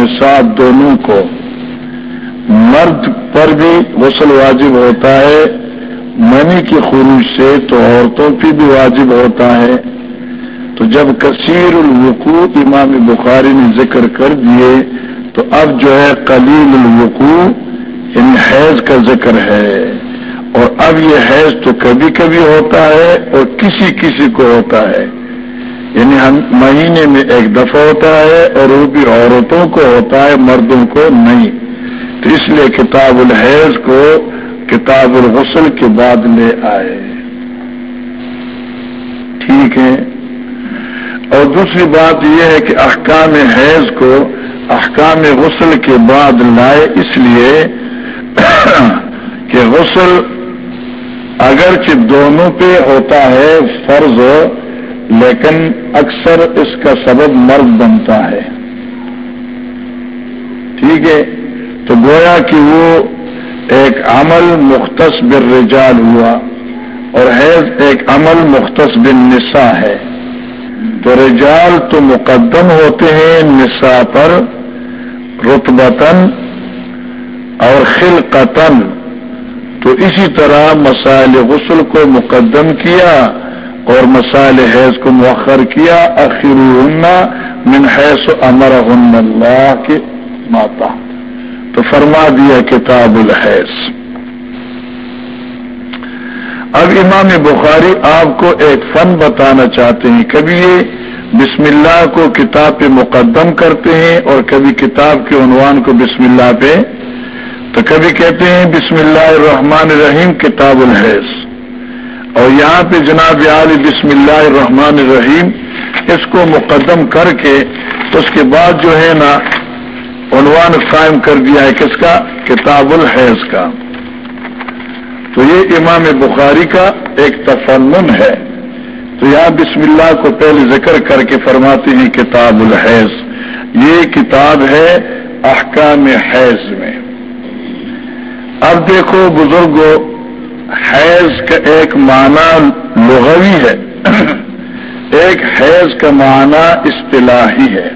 نصاب دونوں کو۔ مرد پر بھی غسل واجب ہوتا ہے، منی کی خروج سے تو عورتوں پہ بھی واجب ہوتا ہے۔ تو جب کثیر الوقوع امام بخاری نے ذکر کر دیے، تو اب جو ہے قلیل الوقوع، ان حیض کا ذکر ہے۔ اور اب یہ حیض تو کبھی کبھی ہوتا ہے اور کسی کسی کو ہوتا ہے۔ یعنی ہم مہینے میں ایک دفعہ ہوتا ہے اور وہ بھی عورتوں کو ہوتا ہے، مردوں کو نہیں۔ تو اس لیے کتاب الحیض کو کتاب الغسل کے بعد لے آئے۔ ٹھیک ہے۔ اور دوسری بات یہ ہے کہ احکام حیض کو احکام غسل کے بعد لائے، اس لیے کہ غسل اگرچہ دونوں پہ ہوتا ہے، فرض لیکن اکثر اس کا سبب مرد بنتا ہے۔ ٹھیک ہے؟ تو گویا کہ وہ ایک عمل مختص بالرجال ہوا اور حیض ایک عمل مختص بالنساء ہے۔ تو رجال تو مقدم ہوتے ہیں نساء پر رتبتن اور خلقتن تو اسی طرح مسائل غسل کو مقدم کیا اور مسائل حیض کو مؤخر کیا من حیث امر اللہ کے ماتا۔ تو فرما دیا کتاب الحیض۔ اب امام بخاری آپ کو ایک فن بتانا چاہتے ہیں۔ کبھی یہ بسم اللہ کو کتاب پہ مقدم کرتے ہیں اور کبھی کتاب کے عنوان کو بسم اللہ پہ۔ تو کبھی کہتے ہیں بسم اللہ الرحمن الرحیم، کتاب الحیض۔ اور یہاں پہ جناب علی بسم اللہ الرحمن الرحیم، اس کو مقدم کر کے اس کے بعد جو ہے نا عنوان قائم کر دیا ہے کس کا؟ کتاب الحیض کا۔ تو یہ امام بخاری کا ایک تفنن ہے۔ تو یہاں بسم اللہ کو پہلے ذکر کر کے فرماتے ہیں کتاب الحیض۔ یہ کتاب ہے احکام حیض میں۔ اب دیکھو بزرگوں حیض کا ایک معنی لغوی ہے۔ ایک حیض کا معنی اصطلاحی ہے۔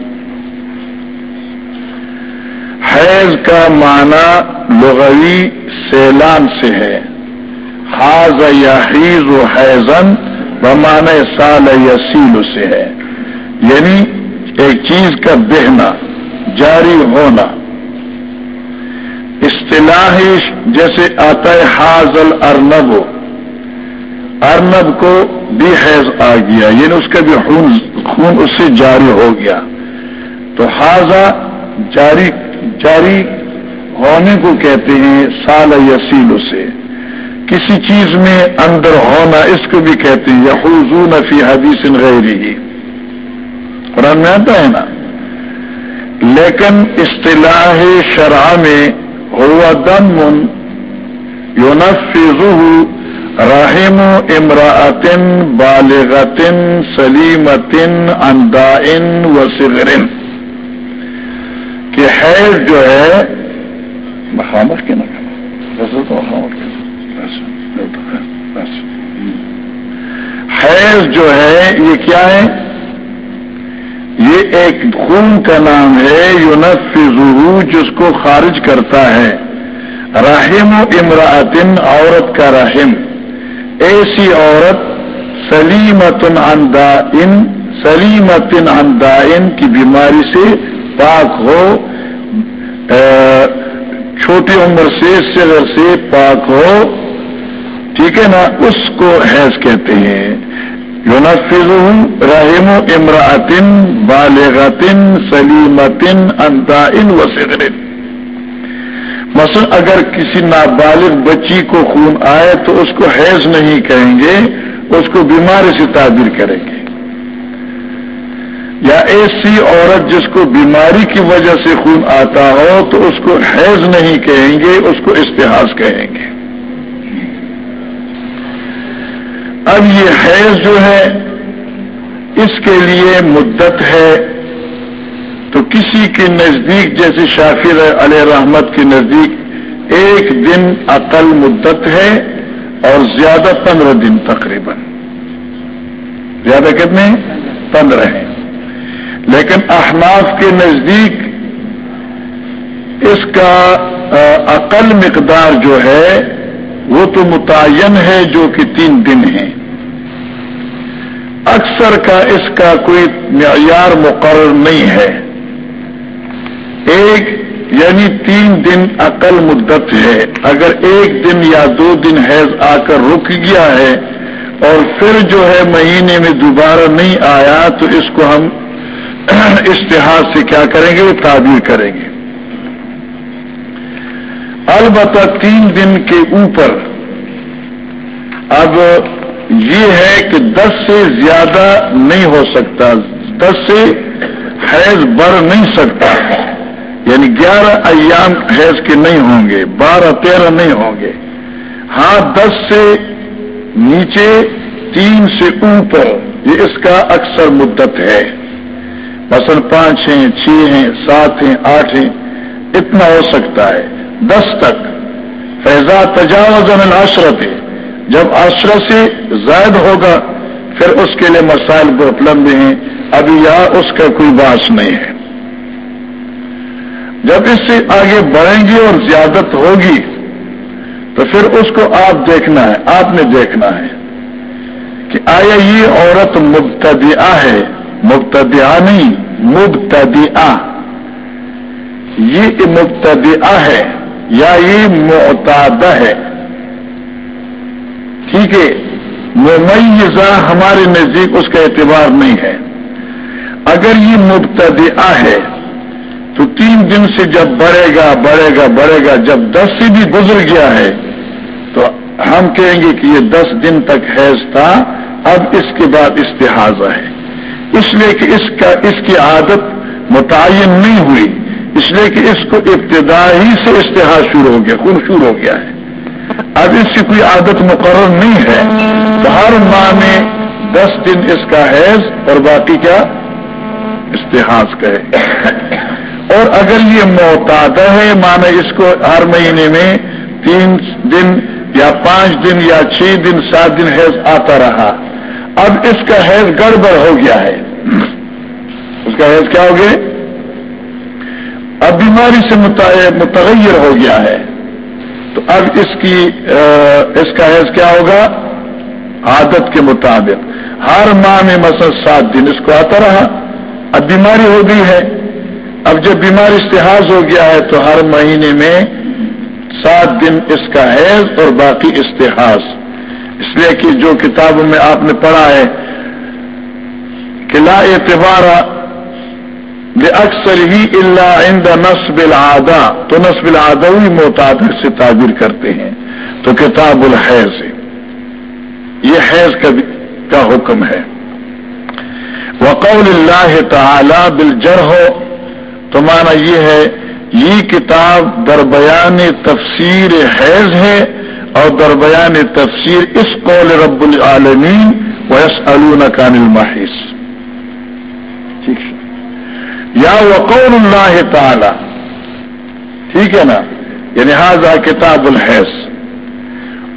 حیض کا معنی لغوی سیلان سے ہے۔ حاض یا حیض و حیضن بمان سال یسیل سے ہے۔ یعنی ایک چیز کا بہنا، جاری ہونا۔ اصطلاحی جیسے آتا ہے حاضل ارنب. ارنب کو بھی حیض آ گیا یعنی اس کا بھی خون خون اس سے جاری ہو گیا. تو حاضہ جاری جاری ہونے کو کہتے ہیں سال یسیل سے کسی چیز میں اندر ہونا اس کو بھی کہتے ہیں یا حضون فی حدیث غیری قرآن میں آتا ہے نا؟ لیکن اصطلاح شرح میں ہوا دم یونفظه رحم امراطن بالغتن سلیمتن اندائن و سغرن کہ حیض جو ہے مخامت کے نہ تو حیض جو ہے، یہ کیا ہے؟ یہ ایک خون کا نام ہے یونس یونف جس کو خارج کرتا ہے۔ رحم و امراطن عورت کا رحم۔ ایسی عورت، سلیمتن ان سلیمتن ان کی بیماری سے پاک ہو۔ چھوٹی عمر سے، صغر سے پاک ہو۔ ٹھیک ہے نا؟ اس کو حیض کہتے ہیں۔ یونفظ رحم امراطن بالغتن سلیمتن انتائن و سغرن مثلا اگر کسی نابالغ بچی کو خون آئے تو اس کو حیض نہیں کہیں گے، اس کو بیماری سے تعبیر کریں گے۔ یا ایسی عورت جس کو بیماری کی وجہ سے خون آتا ہو تو اس کو حیض نہیں کہیں گے، اس کو استحاظ کہیں گے۔ اب یہ حیض جو ہے، اس کے لیے مدت ہے۔ تو کسی کے نزدیک، جیسے شافر علیہ رحمت کے نزدیک، ایک دن عقل مدت ہے اور زیادہ پندرہ دن تقریباً۔ زیادہ کتنے پندرہ ہیں۔ لیکن احناف کے نزدیک، اس کا عقل مقدار جو ہے، وہ تو متعین ہے جو کہ تین دن ہے اکثر کا اس کا کوئی معیار مقرر نہیں ہے۔ ایک یعنی تین دن عقل مدت ہے۔ اگر ایک دن یا دو دن حیض آ کر رک گیا ہے اور پھر جو ہے مہینے میں دوبارہ نہیں آیا تو اس کو ہم اشتہار سے کیا کریں گے؟ تعبیر کریں گے۔ البتہ تین دن کے اوپر اب یہ ہے کہ دس سے زیادہ نہیں ہو سکتا، دس سے حیض بڑھ نہیں سکتا۔ یعنی گیارہ ایام حیض کے نہیں ہوں گے، بارہ تیرہ نہیں ہوں گے۔ ہاں دس سے نیچے، تین سے اوپر، یہ اس کا اکثر مدت ہے۔ مثلا پانچ ہیں، چھ ہیں، سات ہیں، آٹھ ہیں، اتنا ہو سکتا ہے۔ دس تک۔ فیضا تجاوز العشرت ہے جب آشر سے زائد ہوگا، پھر اس کے لیے مسائل بہت لمبے ہیں۔ ابھی یہاں اس کا کوئی باس نہیں ہے۔ جب اس سے آگے بڑھیں گی اور زیادت ہوگی، تو پھر اس کو آپ دیکھنا ہے، آپ نے دیکھنا ہے کہ آیا یہ عورت مبتدیہ ہے۔ مبتدیہ نہیں، مبتدیہ۔ یہ مبتدیہ ہے یا یہ معتادہ ہے؟ ٹھیک ہے ممیزہ ہمارے نزدیک اس کا اعتبار نہیں ہے۔ اگر یہ مبتدیہ ہے، تو تین دن سے جب بڑھے گا بڑھے گا بڑھے گا، جب دس سے بھی گزر گیا ہے، تو ہم کہیں گے کہ یہ دس دن تک حیض تھا، اب اس کے بعد استحاظہ ہے۔ اس لیے کہ اس کا، اس کی عادت متعین نہیں ہوئی۔ اس لیے کہ اس کو ابتدائی سے اشتہار شروع ہو گیا، خون شروع ہو گیا ہے۔ اب اس کی کوئی عادت مقرر نہیں ہے تو ہر ماہ میں دس دن اس کا حیض اور باقی کیا اشتہاس کا ہے اور اگر یہ معتادہ ہے مانا اس کو ہر مہینے میں تین دن یا پانچ دن یا چھ دن، سات دن حیض آتا رہا۔ اب اس کا حیض گڑبڑ ہو گیا ہے۔ اس کا حیض کیا ہو گیا؟ اب بیماری سے متغیر ہو گیا ہے۔ تو اب اس کی اس کا حیض کیا ہوگا؟ عادت کے مطابق۔ ہر ماہ میں مثلا سات دن اس کو آتا رہا۔ اب بیماری ہو گئی ہے۔ اب جب بیماری استحاظ ہو گیا ہے تو ہر مہینے میں سات دن اس کا حیض اور باقی استحاظ اس لیے کہ جو کتابوں میں آپ نے پڑھا ہے کہ لا اعتبار اکثر ہی اللہ عند نصب العدا تو نصب العدوی معتادر سے تعبیر کرتے ہیں. تو کتاب الحیض یہ حیض کا حکم ہے. وقول اللہ تعالی بالجر ہو تو مانا یہ ہے، یہ کتاب دربیان تفسیر حیض ہے اور دربیان تفسیر اس قول رب العالمین. ویس کان الماحث ٹھیک ہے یا وقول اللہ تعالی. ٹھیک ہے نا؟ یعنی حاضہ کتاب الحیض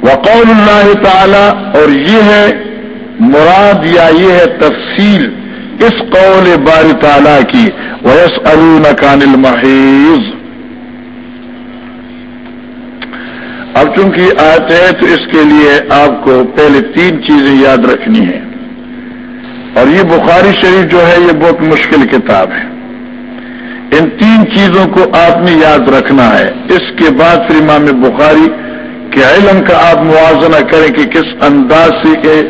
وقول اللہ تعالی اور یہ ہے مراد یا یہ ہے تفصیل اس قول بار تعالیٰ کی. ویس کان المحیض اب چونکہ آتے ہیں تو اس کے لیے آپ کو پہلے تین چیزیں یاد رکھنی ہیں. اور یہ بخاری شریف جو ہے یہ بہت مشکل کتاب ہے. ان تین چیزوں کو آپ نے یاد رکھنا ہے۔ اس کے بعد پھر امام بخاری کے علم کا آپ موازنہ کریں کہ کس انداز سے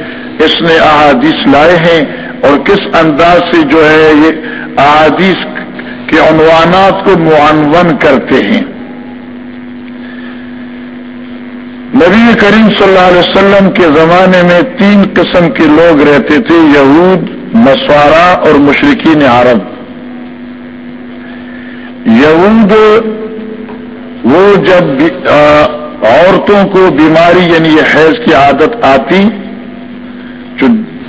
اس نے احادیث لائے ہیں اور کس انداز سے جو ہے یہ احادیث کے عنوانات کو معنون کرتے ہیں۔ نبی کریم صلی اللہ علیہ وسلم کے زمانے میں تین قسم کے لوگ رہتے تھے، یہود مسوارا اور مشرقین عرب۔ یہود، وہ جب عورتوں کو بیماری یعنی یہ حیض کی عادت آتی،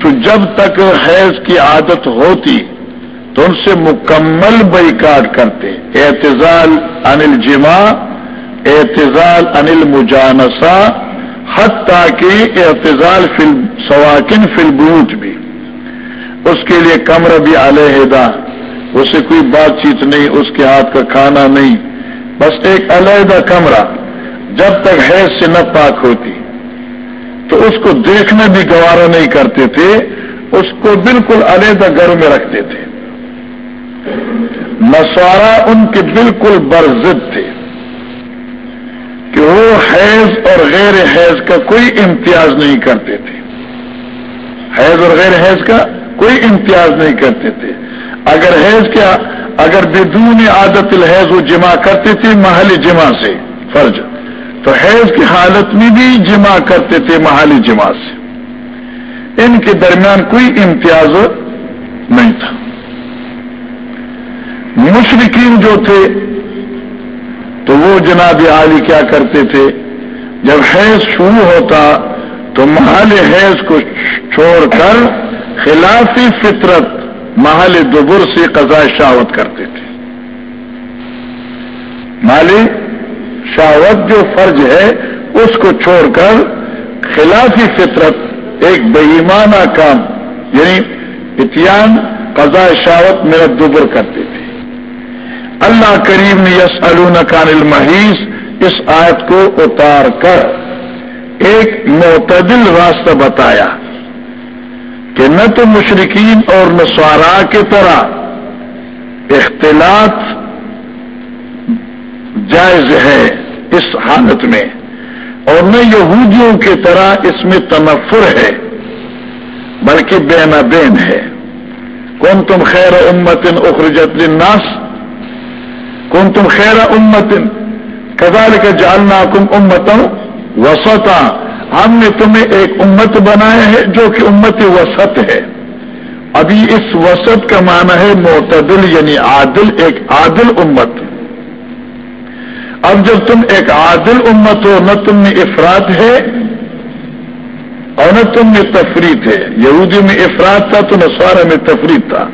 تو جب تک حیض کی عادت ہوتی، تو ان سے مکمل بیکاٹ کرتے۔ اعتزال انل جمع اعتزال انل مجانسا حد تاکہ اعتزال فل سواکن فل بوت بھی۔ اس کے لیے کمر بھی علیحدہ۔ اسے کوئی بات چیت نہیں، اس کے ہاتھ کا کھانا نہیں۔ بس ایک علیحدہ کمرہ جب تک حیض سے نہ پاک ہوتی۔ تو اس کو دیکھنا بھی گوارا نہیں کرتے تھے، اس کو بالکل علیحدہ گھر میں رکھتے تھے نسوارا ان کے بالکل برزد تھے کہ وہ حیض اور غیر حیض کا کوئی امتیاز نہیں کرتے تھے۔ حیض اور غیر حیض کا کوئی امتیاز نہیں کرتے تھے۔ اگر حیض کیا، اگر بدون عادت الحیض وہ جمع کرتے تھے محل جمع سے، فرض۔ تو حیض کی حالت میں بھی جمع کرتے تھے محالی جمع سے۔ ان کے درمیان کوئی امتیاز نہیں تھا۔ مشرقین جو تھے، تو وہ جناب عالی کیا کرتے تھے؟ جب حیض شروع ہوتا، تو محل حیض کو چھوڑ کر خلافی فطرت محل دبر سے قضاء شاوت کرتے تھے۔ مالی شاوت جو فرض ہے، اس کو چھوڑ کر خلافی فطرت ایک بہیمانہ کام یعنی اتیان قضاء شاوت میرا دبر کرتے تھے۔ اللہ کریم نے یس کان المحیث اس آیت کو اتار کر ایک معتدل راستہ بتایا۔ کہ نہ تو مشرقین اور نسوارا کی طرح اختلاط جائز ہے اس حالت میں، اور نہ یہودیوں کی طرح اس میں تنفر ہے، بلکہ بین بین ہے۔ کون تم خیر امت اخرجت للناس کون تم خیر امت کزال کا جالنا کم امتوں وسطا۔ ہم نے تمہیں ایک امت بنایا ہے جو کہ امت وسط ہے۔ ابھی اس وسط کا معنی ہے معتدل یعنی عادل، ایک عادل امت۔ اب جب تم ایک عادل امت ہو، نہ تم میں افراد ہے اور نہ تم میں تفریح ہے۔ یہودی میں افراد تھا تو نسوارا میں تفریح تھا۔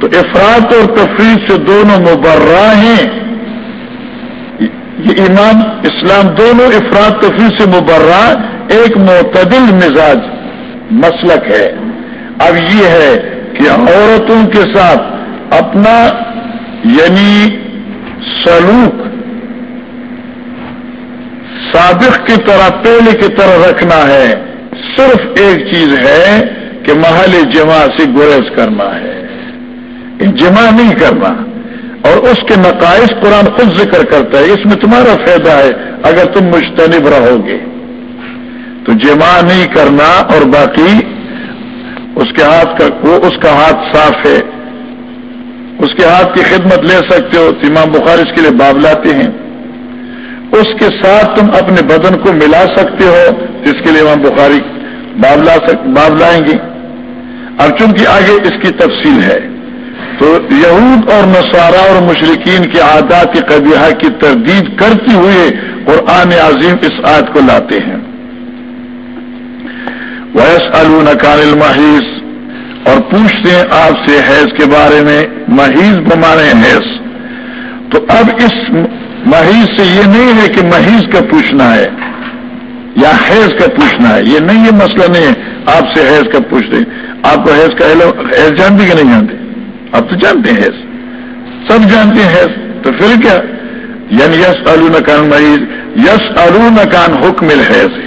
تو افراد اور تفریح سے دونوں مبرہ ہیں۔ یہ ایمان، اسلام دونوں افراد تفریح سے مبرہ۔ ایک معتدل مزاج مسلک ہے۔ اب یہ ہے کہ عورتوں کے ساتھ اپنا یعنی سلوک سابق کی طرح، پہلے کی طرح رکھنا ہے۔ صرف ایک چیز ہے کہ محل جمع سے گریز کرنا ہے۔ جمع نہیں کرنا۔ اور اس کے نقائص قرآن خود ذکر کرتا ہے۔ اس میں تمہارا فائدہ ہے۔ اگر تم مشتنب رہو گے۔ تو جمع نہیں کرنا اور باقی اس کے ہاتھ کا وہ اس کا ہاتھ صاف ہے۔ اس کے ہاتھ کی خدمت لے سکتے ہو۔ امام بخار اس کے لیے باب لاتے ہیں۔ اس کے ساتھ تم اپنے بدن کو ملا سکتے ہو، جس کے لیے امام بخاری باب لائیں گے۔ اب چونکہ آگے اس کی تفصیل ہے، تو یہود اور نصارہ اور مشرقین کے عادات قبیحہ کی تردید کرتے ہوئے قرآن عظیم اس آیت کو لاتے ہیں۔ ویس الکان المحیث اور پوچھتے ہیں آپ سے حیض کے بارے میں، محیض بمانے حیض۔ تو اب اس محیض سے یہ نہیں ہے کہ محیض کا پوچھنا ہے یا حیض کا پوچھنا ہے، یہ نہیں یہ مسئلہ نہیں ہے۔ آپ سے حیض کا پوچھتے آپ کو حیض کا حیض جانتے کہ نہیں جانتے؟ اب تو جانتے ہیں حیض۔ سب جانتے ہیں حیض۔ تو پھر کیا؟ یعنی یس الکان مریض یس الکان حکم الحیض۔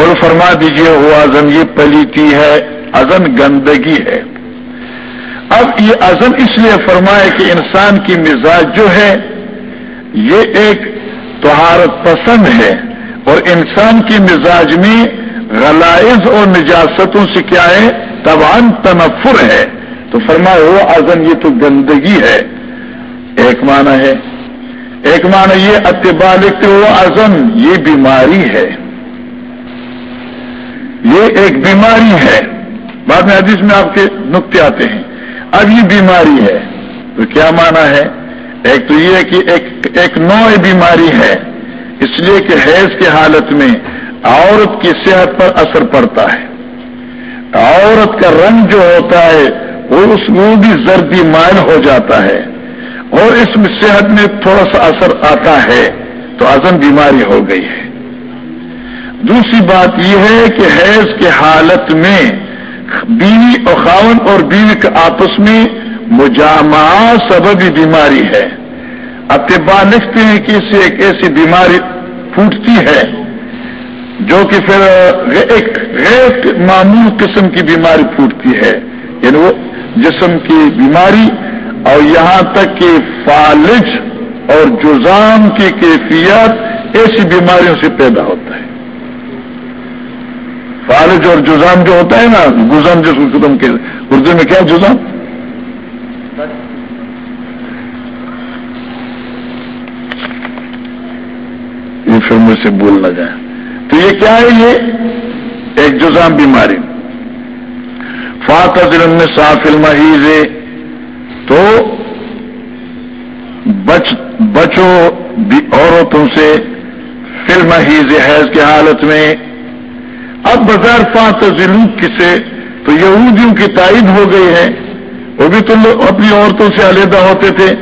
اور فرما دیجیے وہ ازم یہ پلیتی ہے ازم گندگی ہے۔ اب یہ ازم اس لیے فرمائے کہ انسان کی مزاج جو ہے، یہ ایک تہارت پسند ہے۔ اور انسان کی مزاج میں غلائز اور نجاستوں سے کیا ہے؟ تبان تنفر ہے۔ تو فرمایا وہ ازن یہ تو گندگی ہے۔ ایک معنی ہے۔ ایک معنی یہ، اتباع لکھتے ہو ازن یہ بیماری ہے۔ یہ ایک بیماری ہے۔ بعد میں حدیث میں آپ کے نقطے آتے ہیں۔ اب یہ بیماری ہے۔ تو کیا معنی ہے؟ ایک تو یہ کہ ایک ایک نوع بیماری ہے۔ اس لیے کہ حیض کی حالت میں عورت کی صحت پر اثر پڑتا ہے۔ عورت کا رنگ جو ہوتا ہے، وہ اس وہ بھی زردی مائل ہو جاتا ہے۔ اور اس میں صحت میں تھوڑا سا اثر آتا ہے۔ تو ازم بیماری ہو گئی ہے۔ دوسری بات یہ ہے کہ حیض کے حالت میں بیوی اور خاون اور بیوی کے آپس میں مجامع سببی بیماری ہے۔ اتبا لکھتے ہیں کہ اس سے ایک ایسی بیماری پھوٹتی ہے جو کہ پھر ایک غیر معمول قسم کی بیماری پھوٹتی ہے۔ یعنی وہ جسم کی بیماری اور یہاں تک کہ فالج اور جزام کی کیفیت ایسی بیماریوں سے پیدا ہوتا ہے۔ فالج اور جزام جو ہوتا ہے نا گزم جس کو تم کے اردو میں، کیا جزام؟ یہ پھر مجھ سے بول نہ جائے تو یہ کیا ہے یہ؟ ایک جزام بیماری۔ فاتر صاف المحیز تو بچ بچو عورتوں سے فلم حیض حیض کی حالت میں اب بغیر فات ضلع کسے تو یہودیوں کی تائید ہو گئی ہے۔ وہ بھی تو اپنی عورتوں سے علیحدہ ہوتے تھے۔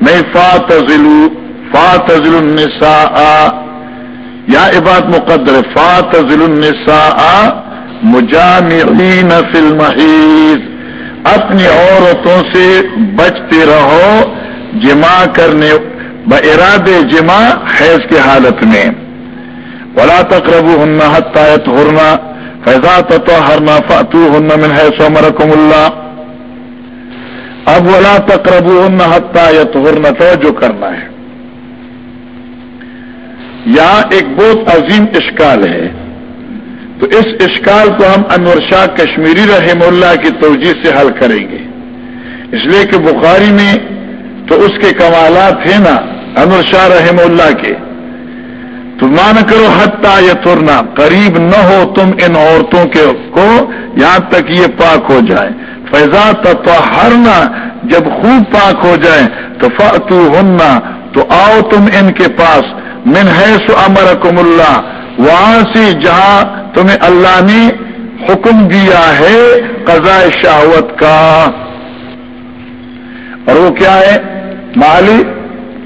میں فات ضلع فات ضلع النساء۔ یا عباد مقدر فات النساء مجامعین فی المحیض۔ اپنی عورتوں سے بچتے رہو، جمع کرنے اراد جمع حیض کی حالت میں۔ ولا تقرب ہن حتایت ہرنا فیضا تو ہرنا من ہے سومرکم اللہ اب ولا تقرب ہن حتایت ہرنا توجہ کرنا ہے. یہاں ایک بہت عظیم اشکال ہے. تو اس اشکال کو ہم انور شاہ کشمیری رحم اللہ کی توجہ سے حل کریں گے. اس لیے کہ بخاری میں تو اس کے کمالات ہیں نا، انور شاہ رحم اللہ کے. تو مان کرو حتہ یا ترنا قریب نہ ہو تم ان عورتوں کے کو، یہاں تک یہ پاک ہو جائے۔ فیضا تطہرنا، جب خوب پاک ہو جائے تو فاتو ہننا تو آؤ تم ان کے پاس۔ من ہے سو امر اللہ وہاں سے جہاں تمہیں اللہ نے حکم دیا ہے، قضاء شہوت کا۔ اور وہ کیا ہے؟ مالی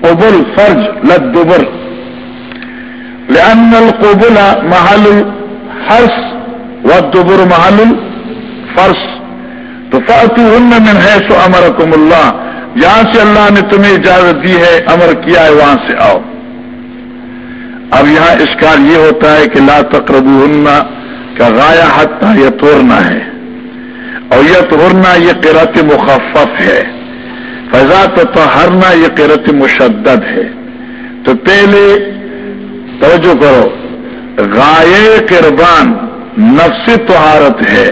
ابل فرج، لدبر۔ لأن القبل محل الحرس والدبر محل الفرس تو فاتو من ہے سو امرکم اللہ جہاں سے اللہ نے تمہیں اجازت دی ہے، امر کیا ہے، وہاں سے آؤ۔ اب یہاں اسکار یہ ہوتا ہے کہ لا تقرب کا غایا حتہ یہ توڑنا ہے۔ اور یہ توڑنا یہ قرت مخفف ہے۔ فضا تو ہرنا یہ قرت مشدد ہے۔ تو پہلے توجہ کرو۔ غائے قربان نفس تہارت ہے۔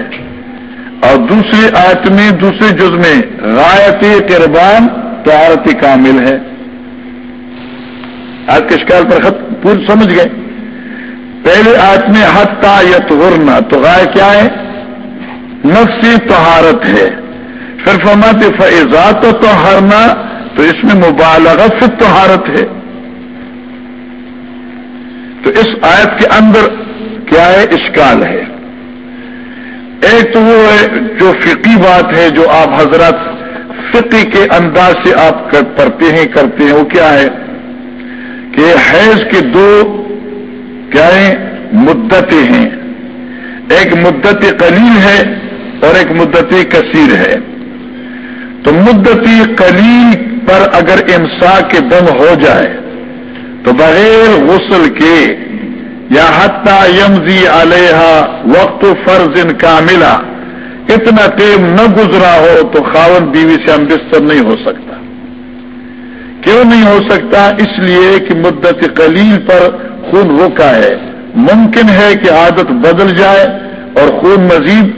اور دوسری آیت میں دوسرے جز میں غایت قربان تہارتی کامل ہے۔ آج کے شکال پر خط پور سمجھ گئے۔ پہلے آج میں حتہ یت غرنا تو غائے کیا ہے؟ نفسی تہارت ہے۔ پھر فرماتے فیضات تو ہرنا تو اس میں مبالغت سے تہارت ہے۔ تو اس آیت کے اندر کیا ہے؟ اشکال ہے۔ ایک تو وہ ہے جو فقی بات ہے، جو آپ حضرات فقی کے انداز سے آپ پڑھتے ہیں، کرتے ہیں، وہ کیا ہے؟ کہ حیض کے دو کیا ہیں؟ مدتیں ہیں۔ ایک مدت قلیل ہے اور ایک مدت کثیر ہے۔ تو مدتی قلیل پر اگر امسا کے دم ہو جائے تو بغیر غسل کے یا حتہ یمزی علیہ وقت فرض کا ملا اتنا ٹیم نہ گزرا ہو تو خاون بیوی سے ہم بستر نہیں ہو سکتا۔ کیوں نہیں ہو سکتا؟ اس لیے کہ مدت قلیل پر خون روکا ہے۔ ممکن ہے کہ عادت بدل جائے اور خون مزید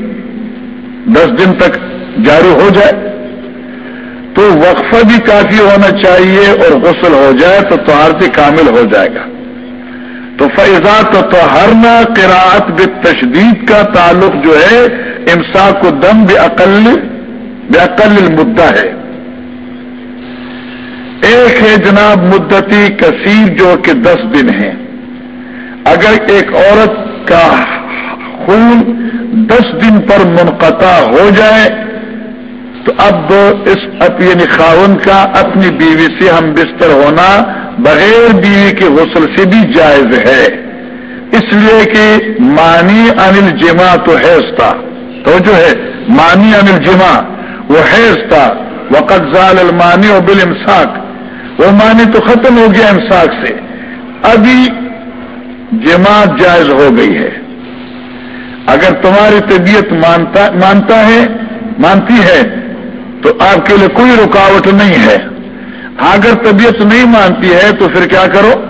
دس دن تک جاری ہو جائے۔ تو وقفہ بھی کافی ہونا چاہیے اور غسل ہو جائے تو تہارتی کامل ہو جائے گا۔ تو فیضا تو ہرنا قراعت بے تشدید کا تعلق جو ہے امسا کو دم بے عقل بے عقل مدعا ہے۔ ایک ہے جناب مدتی کثیر جو کہ دس دن ہے اگر ایک عورت کا خون دس دن پر منقطع ہو جائے تو اب اس یعنی خاون کا اپنی بیوی سے ہم بستر ہونا بغیر بیوی کے غسل سے بھی جائز ہے۔ اس لیے کہ مانی انل جمع تو حیض تھا تو جو ہے۔ مانی انل جمع وہ حیض تھا وقت زال المانی و بل امساک وہ معنی تو ختم ہو گیا امساک سے۔ ابھی جماعت جائز ہو گئی ہے۔ اگر تمہاری طبیعت مانتا مانتا ہے مانتی ہے تو آپ کے لیے کوئی رکاوٹ نہیں ہے۔ اگر طبیعت نہیں مانتی ہے تو پھر کیا کرو؟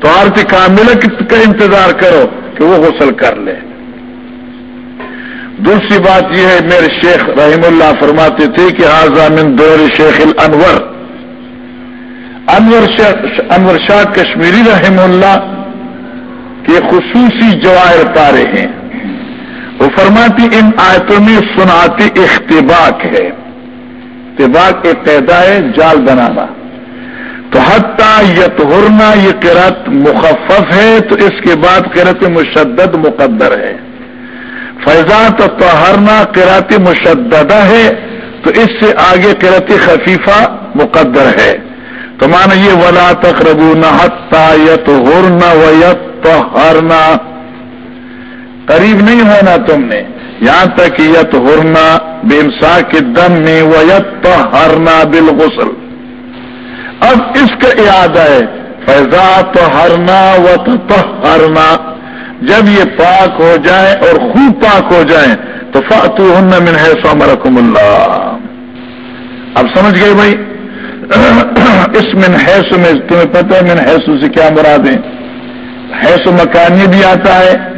تو آرتی کامل کا انتظار کرو کہ وہ غسل کر لے۔ دوسری بات یہ ہے، میرے شیخ رحم اللہ فرماتے تھے کہ آزامن دور شیخ الانور انور انور شاہ کشمیری رحم اللہ کے خصوصی جواہر پارے ہیں۔ وہ فرماتی ان آیتوں میں سناتی اختباق ہے۔ اختباق ایک پیدا ہے، جال بنانا۔ تو حتیٰ یتہرنا یہ قرت مخفف ہے، تو اس کے بعد قرت مشدد مقدر ہے۔ فیضان تو ہرنا قرات مشددہ ہے، تو اس سے آگے قرت خفیفہ مقدر ہے۔ تو مانا یہ، ولا تقربو نہ حتہ یت ہرنا و یت تو ہرنا قریب نہیں ہونا تم نے۔ یہاں تک یت ہرنا بےمسا کے دم میں وہ یت تو ہرنا بالغسل۔ اب اس کا ارادہ ہے فیضا تو ہرنا و تو ہرنا جب یہ پاک ہو جائے اور خوب پاک ہو جائیں تو فاتو ہن من ہے سومرکم اللہ اب سمجھ گئے بھائی؟ اس من حیث میں، تمہیں پتہ ہے من حیث سے کیا مراد ہے حیث مکانی بھی آتا ہے۔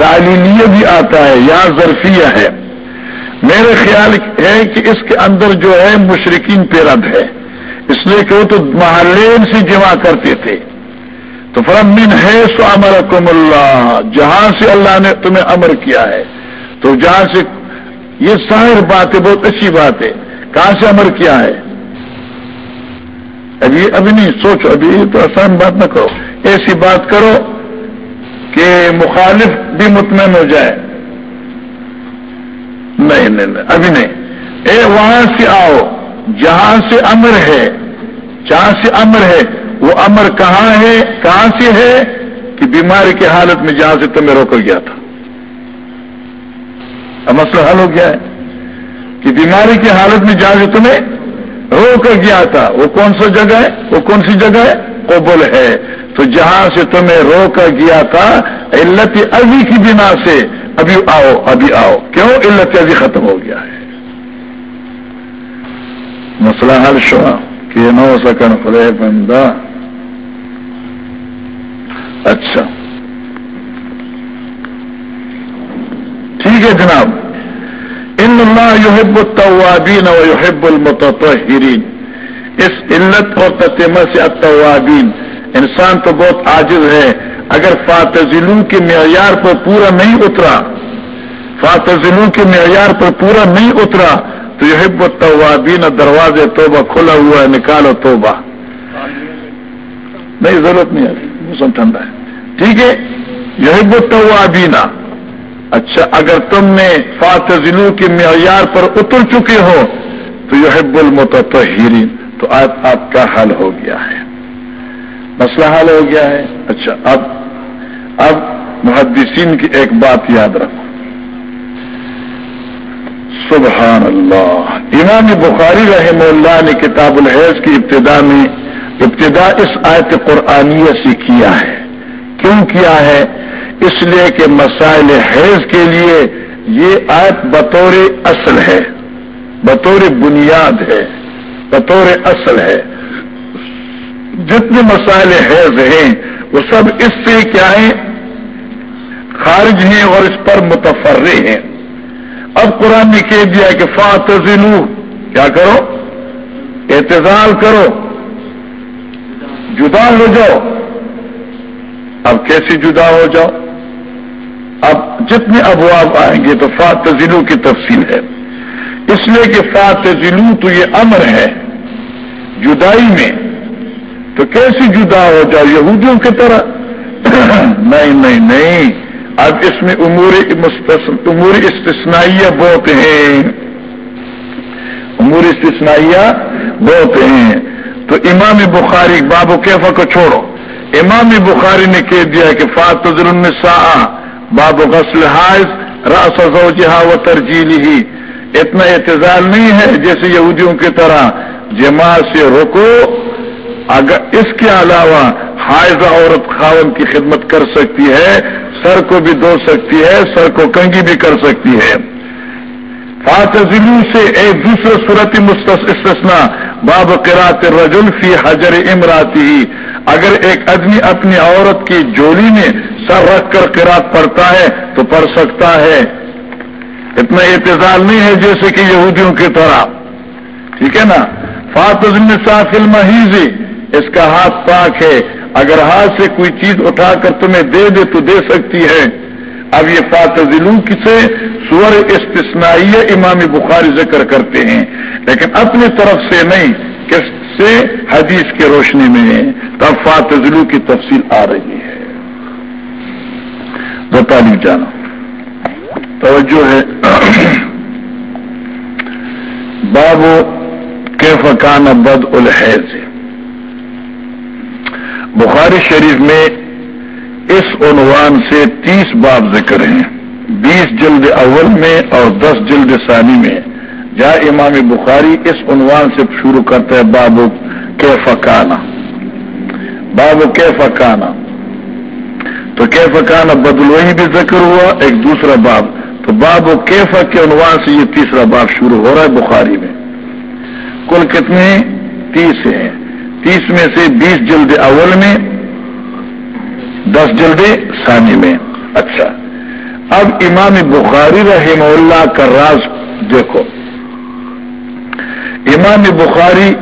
تعلیلیہ بھی آتا ہے یا ظرفیہ ہے۔ میرے خیال ہے کہ اس کے اندر جو ہے مشرقین پہ رد ہے۔ اس لیے کہ وہ تو محلین سے جمع کرتے تھے۔ تو فرم من ہے سو امر اللہ، جہاں سے اللہ نے تمہیں امر کیا ہے۔ تو جہاں سے یہ ظاہر بات ہے، بہت اچھی بات ہے۔ کہاں سے امر کیا ہے؟ ابھی ابھی نہیں، سوچو، ابھی تو آسان بات نہ کرو۔ ایسی بات کرو۔ کہ مخالف بھی مطمئن ہو جائے۔ نہیں نہیں ابھی نہیں۔ اے، وہاں سے آؤ۔ جہاں سے امر ہے، جہاں سے امر ہے، وہ امر کہاں ہے، کہاں سے ہے کہ بیماری کی حالت میں جہاں سے تمہیں روک گیا تھا۔ اب مسئلہ حل ہو گیا ہے کہ بیماری کی حالت میں جہاں سے تمہیں روک گیا تھا، وہ کون سا جگہ ہے؟ وہ کون سی جگہ ہے؟ قبل ہے۔ تو جہاں سے تمہیں روکا گیا تھا، علت ابھی کی بنا سے، ابھی آؤ ابھی آؤ۔ کیوں؟ علت ابھی ختم ہو گیا ہے۔ مسئلہ حل شوا کہ نو سکن خدے بندہ۔ اچھا۔ ٹھیک ہے جناب۔ ان اللہ یحب التوابین و یحب المتطہرین۔ اس علت اور تتمہ سے التوابین۔ انسان تو بہت عاجز ہے۔ اگر فاتزلو کے معیار پر پورا نہیں اترا فاتزلو کے معیار پر پورا نہیں اترا، تو یہ حب التوابین دروازے توبہ کھلا ہوا ہے، نکالو توبہ۔ نہیں، ضرورت نہیں ہے۔ موسم ٹھنڈا ہے۔ ٹھیک ہے؟ یہ حب التوابین۔ اچھا اگر تم نے فاتزلو کے معیار پر اتر چکے ہو، تو یہ حب المتحرین تو آج آپ کا حل ہو گیا ہے۔ مسئلہ حل ہو گیا ہے۔ اچھا اب اب محدثین کی ایک بات یاد رکھو۔ سبحان اللہ امام بخاری رحم اللہ نے کتاب الحیض کی ابتدا میں ابتدا اس آیت قرآنیہ سے کیا ہے۔ کیوں کیا ہے؟ اس لیے کہ مسائل حیض کے لیے یہ آیت بطور اصل ہے، بطور بنیاد ہے۔ بطور اصل ہے۔ جتنے مسائل حیض ہیں وہ سب اس سے کیا ہیں؟ خارج ہیں اور اس پر متفرے ہیں۔ اب قرآن نے کہہ دیا کہ فاتزلو کیا کرو؟ اعتزال کرو۔ جدا ہو جاؤ۔ اب کیسے جدا ہو جاؤ؟ اب جتنے ابواب آئیں گے تو فاتزلو کی تفصیل ہے۔ اس لیے کہ فاتزلو تو یہ امر ہے جدائی میں۔ تو کیسے جدا ہو جاؤ یہودیوں کی طرح؟ نہیں نہیں نہیں۔ اب اس میں امور امور استثنائیہ بہت ہیں۔ امور استثنائیہ بہت ہیں۔ تو امام بخاری، بابو کیفا کو چھوڑو۔ امام بخاری نے کہہ دیا کہ فاتر النساء، باب غسل حائز راس زوجہا و ترجیل ہی اتنا اعتزال نہیں ہے جیسے یہودیوں کی طرح جماعت سے رکو، اگر اس کے علاوہ حائضہ عورت خاون کی خدمت کر سکتی ہے، سر کو بھی دھو سکتی ہے، سر کو کنگی بھی کر سکتی ہے۔ فاتضلو سے ایک دوسرے صورت استثنا باب قرات رجل فی حجر امراتی۔ اگر ایک آدمی اپنی عورت کی جولی میں سر رکھ کر قرات پڑتا ہے تو پڑھ سکتا ہے۔ اتنا اعتزال نہیں ہے جیسے کہ یہودیوں کی طرح۔ ٹھیک ہے نا؟ فاتضم سافل محیض اس کا ہاتھ پاک ہے۔ اگر ہاتھ سے کوئی چیز اٹھا کر تمہیں دے دے تو دے سکتی ہے۔ اب یہ فاتضلو کسے سور استثنائیہ امام بخاری ذکر کرتے ہیں۔ لیکن اپنی طرف سے نہیں، کس سے؟ حدیث کے روشنی میں ہے۔ تب فاتضلو کی تفصیل آ رہی ہے۔ بتا لی جانا توجہ ہے۔ بابو کے فقان بد الحیض بخاری شریف میں اس عنوان سے تیس باب ذکر ہیں۔ بیس جلد اول میں اور دس جلد ثانی میں۔ جہاں امام بخاری اس عنوان سے شروع کرتا ہے بابو کے فکانا بابو کے فکانا تو کے فکانا بدلوہی بھی ذکر ہوا، ایک دوسرا باب۔ تو باب و کیفا کے عنوان سے یہ تیسرا باب شروع ہو رہا ہے بخاری میں۔ کل کتنے؟ تیس ہیں۔ تیس میں سے بیس جلد اول میں، دس جلد ثانی میں۔ اچھا۔ اب امام بخاری رحم اللہ کا راز دیکھو۔ امام بخاری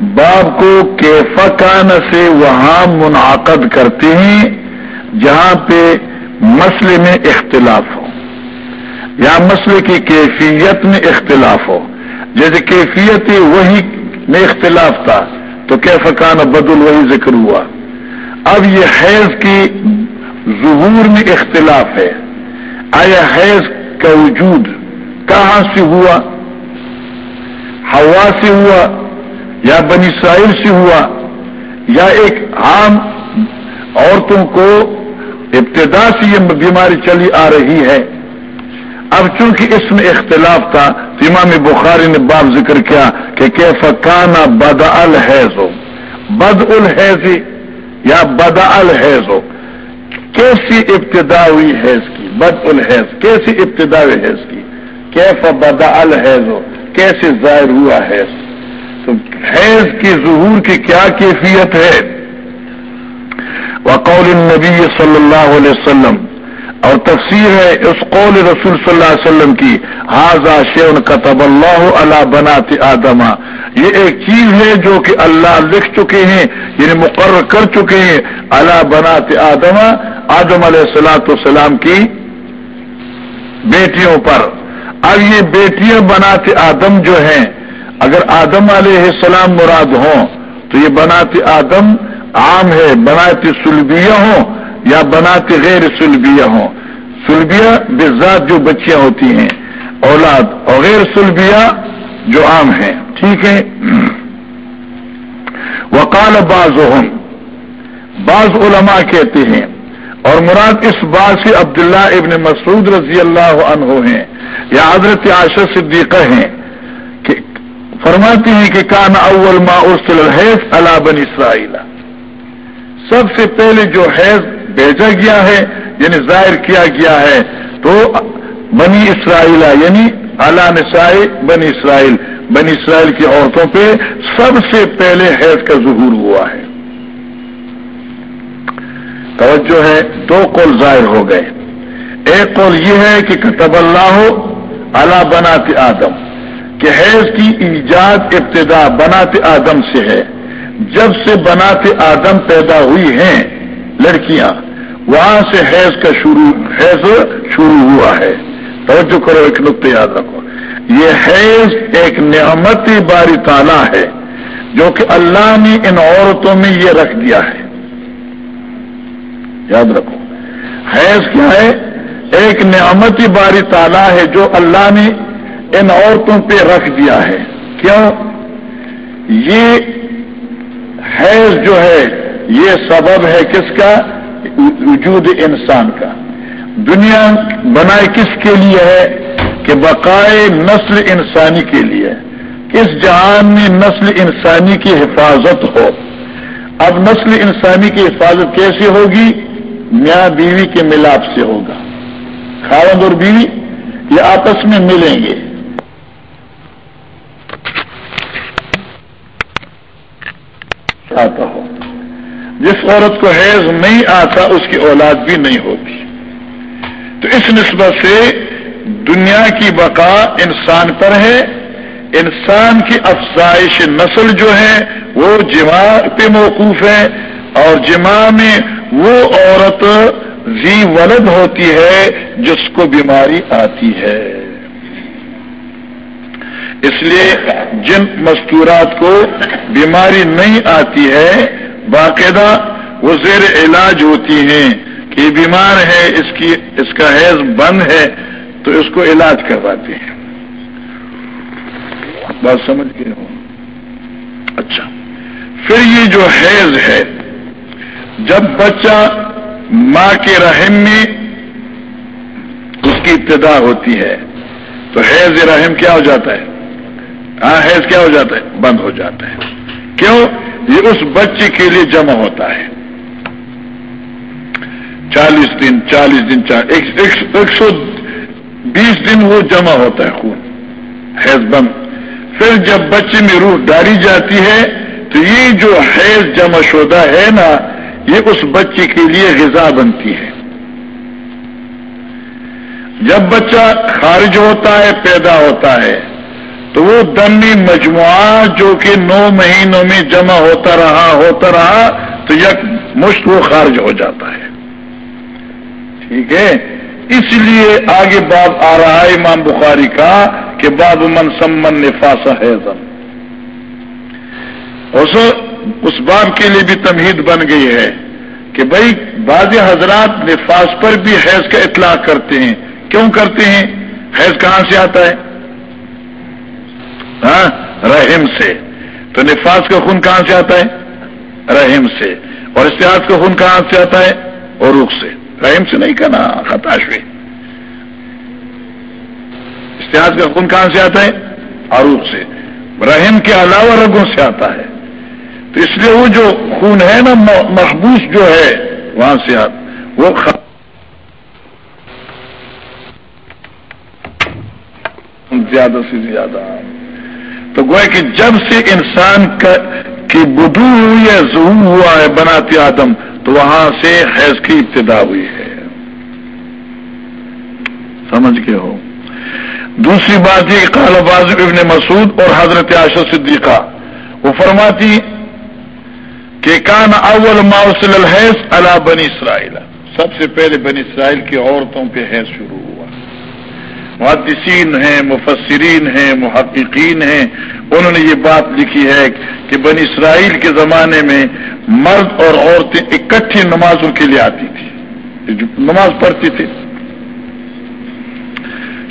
باب کو کیفکان سے وہاں منعقد کرتے ہیں، جہاں پہ مسئلے میں اختلاف ہو۔ یا مسئلے کی کیفیت میں اختلاف ہو۔ جیسے کیفیت وہی میں اختلاف تھا، تو کیفکان بدل وہی ذکر ہوا۔ اب یہ حیض کی ظہور میں اختلاف ہے۔ آیا حیض کا وجود کہاں سے ہوا؟ ہوا سے ہوا یا بنی ساحل سے ہوا؟ یا ایک عام عورتوں کو ابتدا سے یہ بیماری چلی آ رہی ہے؟ اب چونکہ اس میں اختلاف تھا تو امام بخاری نے باب ذکر کیا کہ کیفکانہ بد الحیض. ہو بد الحیض یا بدا الحیض. ہو کیسی ابتدا ہوئی حیض کی؟ بد الحیض. کیسی ابتدا ہوئی حیض کی؟ کیف بدا الحیض؟ ہو کیسے ظاہر ہوا حیض؟ تو حیض کی ظہور کی کیا کیفیت ہے؟ وقول النبی صلی اللہ علیہ وسلم اور تفسیر ہے اس قول رسول صلی اللہ علیہ وسلم کی حاضا شیون کتب اللہ علی بنات آدما یہ ایک چیز ہے جو کہ اللہ لکھ چکے ہیں یعنی مقرر کر چکے ہیں اللہ بنات آدما آدم علیہ السلاۃ والسلام کی بیٹیوں پر۔ اب یہ بیٹیاں بنات آدم جو ہیں، اگر آدم علیہ السلام مراد ہوں تو یہ بنات آدم عام ہے، بنات سلبیہ ہوں۔ یا بناتے غیر سلبیہ ہوں۔ سلبیہ بذات جو بچیاں ہوتی ہیں، اولاد اور غیر سلبیہ جو عام ہیں۔ ٹھیک ہے؟ وکال باز بعض علماء کہتے ہیں، اور مراد اس بات سے عبداللہ ابن مسعود رضی اللہ عنہ ہیں۔ یا حضرت عاشر صدیقہ ہیں کہ فرماتی ہیں کہ کان اول ما ارسل الحیض علی بن اسرائیل۔ سب سے پہلے جو حیض بھیجا گیا ہے یعنی ظاہر کیا گیا ہے، تو بنی اسرائیل یعنی اعلیٰ نسائی بنی اسرائیل بنی اسرائیل کی عورتوں پہ سب سے پہلے حیض کا ظہور ہوا ہے۔ توجہ ہے، دو قول ظاہر ہو گئے۔ ایک قول یہ ہے کہ کتب اللہ اللہ بنات آدم، کہ حیض کی ایجاد ابتدا بنات آدم سے ہے۔ جب سے بنات آدم پیدا ہوئی ہیں لڑکیاں وہاں سے حیض کا شروع حیض شروع ہوا ہے۔ توجہ کرو ایک نقطہ یاد رکھو۔ یہ حیض ایک نعمتی باری تالا ہے جو کہ اللہ نے ان عورتوں میں یہ رکھ دیا ہے۔ یاد رکھو۔ حیض کیا ہے؟ ایک نعمتی باری تالا ہے جو اللہ نے ان عورتوں پہ رکھ دیا ہے۔ کیوں؟ یہ حیض جو ہے، یہ سبب ہے کس کا؟ وجود انسان کا۔ دنیا بنائے کس کے لیے ہے؟ کہ بقائے نسل انسانی کے لیے۔ کس جہان میں نسل انسانی کی حفاظت ہو؟ اب نسل انسانی کی حفاظت کیسے ہوگی؟ میاں بیوی کے ملاپ سے ہوگا۔ خاوند اور بیوی، یہ آپس میں ملیں گے۔ آتا ہو جس عورت کو حیض نہیں آتا، اس کی اولاد بھی نہیں ہوتی۔ تو اس نسبت سے دنیا کی بقا انسان پر ہے۔ انسان کی افزائش نسل جو ہے، وہ جمع پہ موقوف ہے اور جمع میں وہ عورت زی ولد ہوتی ہے جس کو بیماری آتی ہے۔ اس لیے جن مستورات کو بیماری نہیں آتی ہے باقاعدہ وہ زیر علاج ہوتی ہیں کہ یہ بیمار ہے، اس کی، اس کا حیض بند ہے، تو اس کو علاج کرواتے ہیں۔ بات سمجھ گئے ہوں؟ اچھا۔ پھر یہ جو حیض ہے، جب بچہ ماں کے رحم میں اس کی ابتدا ہوتی ہے، تو حیض رحم کیا ہو جاتا ہے؟ ہاں حیض کیا ہو جاتا ہے؟ بند ہو جاتا ہے۔ کیوں؟ یہ اس بچے کے لیے جمع ہوتا ہے۔ چالیس دن چالیس دن ایک سو بیس دن وہ جمع ہوتا ہے خون۔ حیض بند پھر جب بچے میں روح ڈالی جاتی ہے، تو یہ جو حیض جمع شدہ ہے نا، یہ اس بچے کے لیے غذا بنتی ہے۔ جب بچہ خارج ہوتا ہے، پیدا ہوتا ہے تو وہ دمی مجموعہ جو کہ نو مہینوں میں جمع ہوتا رہا ہوتا رہا، تو یک مشت وہ خارج ہو جاتا ہے۔ ٹھیک ہے؟ اس لیے آگے باب آ رہا ہے امام بخاری کا کہ باب من سمن نفاسا ہے اس باب کے لیے بھی تمہید بن گئی ہے کہ بھائی بعض حضرات نفاس پر بھی حیض کا اطلاق کرتے ہیں۔ کیوں کرتے ہیں؟ حیض کہاں سے آتا ہے؟ ہاں؟ رحم سے۔ تو نفاس کا خون کہاں سے آتا ہے؟ رحم سے۔ اور اشتہاد کا خون کہاں سے آتا ہے؟ اور رخ سے۔ رحم سے نہیں کہنا، خطاش بھی۔ اشتہاد کا خون کہاں سے آتا ہے؟ عروق سے۔ رحم کے علاوہ رگوں سے آتا ہے۔ تو اس لیے وہ جو خون ہے نا محبوس جو ہے، وہاں سے آتا وہ زیادہ سے زیادہ۔ تو گویا کہ جب سے انسان کی بدو ہوئی ہے، ظہور ہوا ہے بناتے آدم، تو وہاں سے حیض کی ابتدا ہوئی ہے۔ سمجھ کے ہو؟ دوسری بات یہ کال واضح ابن مسعود اور حضرت عاشر صدیقہ، وہ فرماتی کہ کان اول ماؤسل الحیض اللہ بنی اسرائیل۔ سب سے پہلے بنی اسرائیل کی عورتوں پہ حیض شروع ہوا۔ محدثین ہیں، مفسرین ہیں، محققین ہیں۔ انہوں نے یہ بات لکھی ہے کہ بنی اسرائیل کے زمانے میں مرد اور عورتیں اکٹھی نمازوں کے لیے آتی تھی۔ نماز پڑھتی تھی۔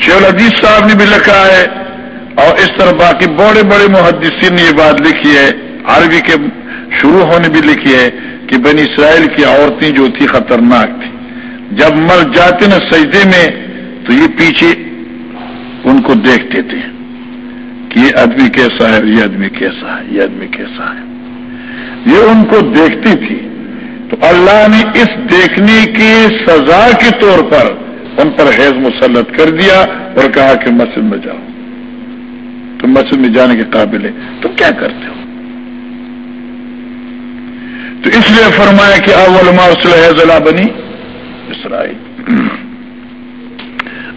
شیخ الحدیث صاحب نے بھی لکھا ہے اور اس طرح باقی بڑے بڑے محدثین نے یہ بات لکھی ہے۔ عربی کے شروع ہونے بھی لکھی ہے کہ بنی اسرائیل کی عورتیں جو تھی خطرناک تھی جب مر جاتے نا سجدے میں تو یہ پیچھے ان کو دیکھتے تھے کہ یہ آدمی کیسا ہے یہ آدمی کیسا ہے، یہ آدمی کیسا ہے۔ یہ ان کو دیکھتی تھی۔ تو اللہ نے اس دیکھنے کی سزا کے طور پر ان پر حیض مسلط کر دیا اور کہا کہ مسجد میں جاؤ۔ تم مسجد میں جانے کے قابل ہے۔ تم کیا کرتے ہو؟ تو اس لیے فرمایا کہ اول ما حیض اللہ بنی اسرائیل۔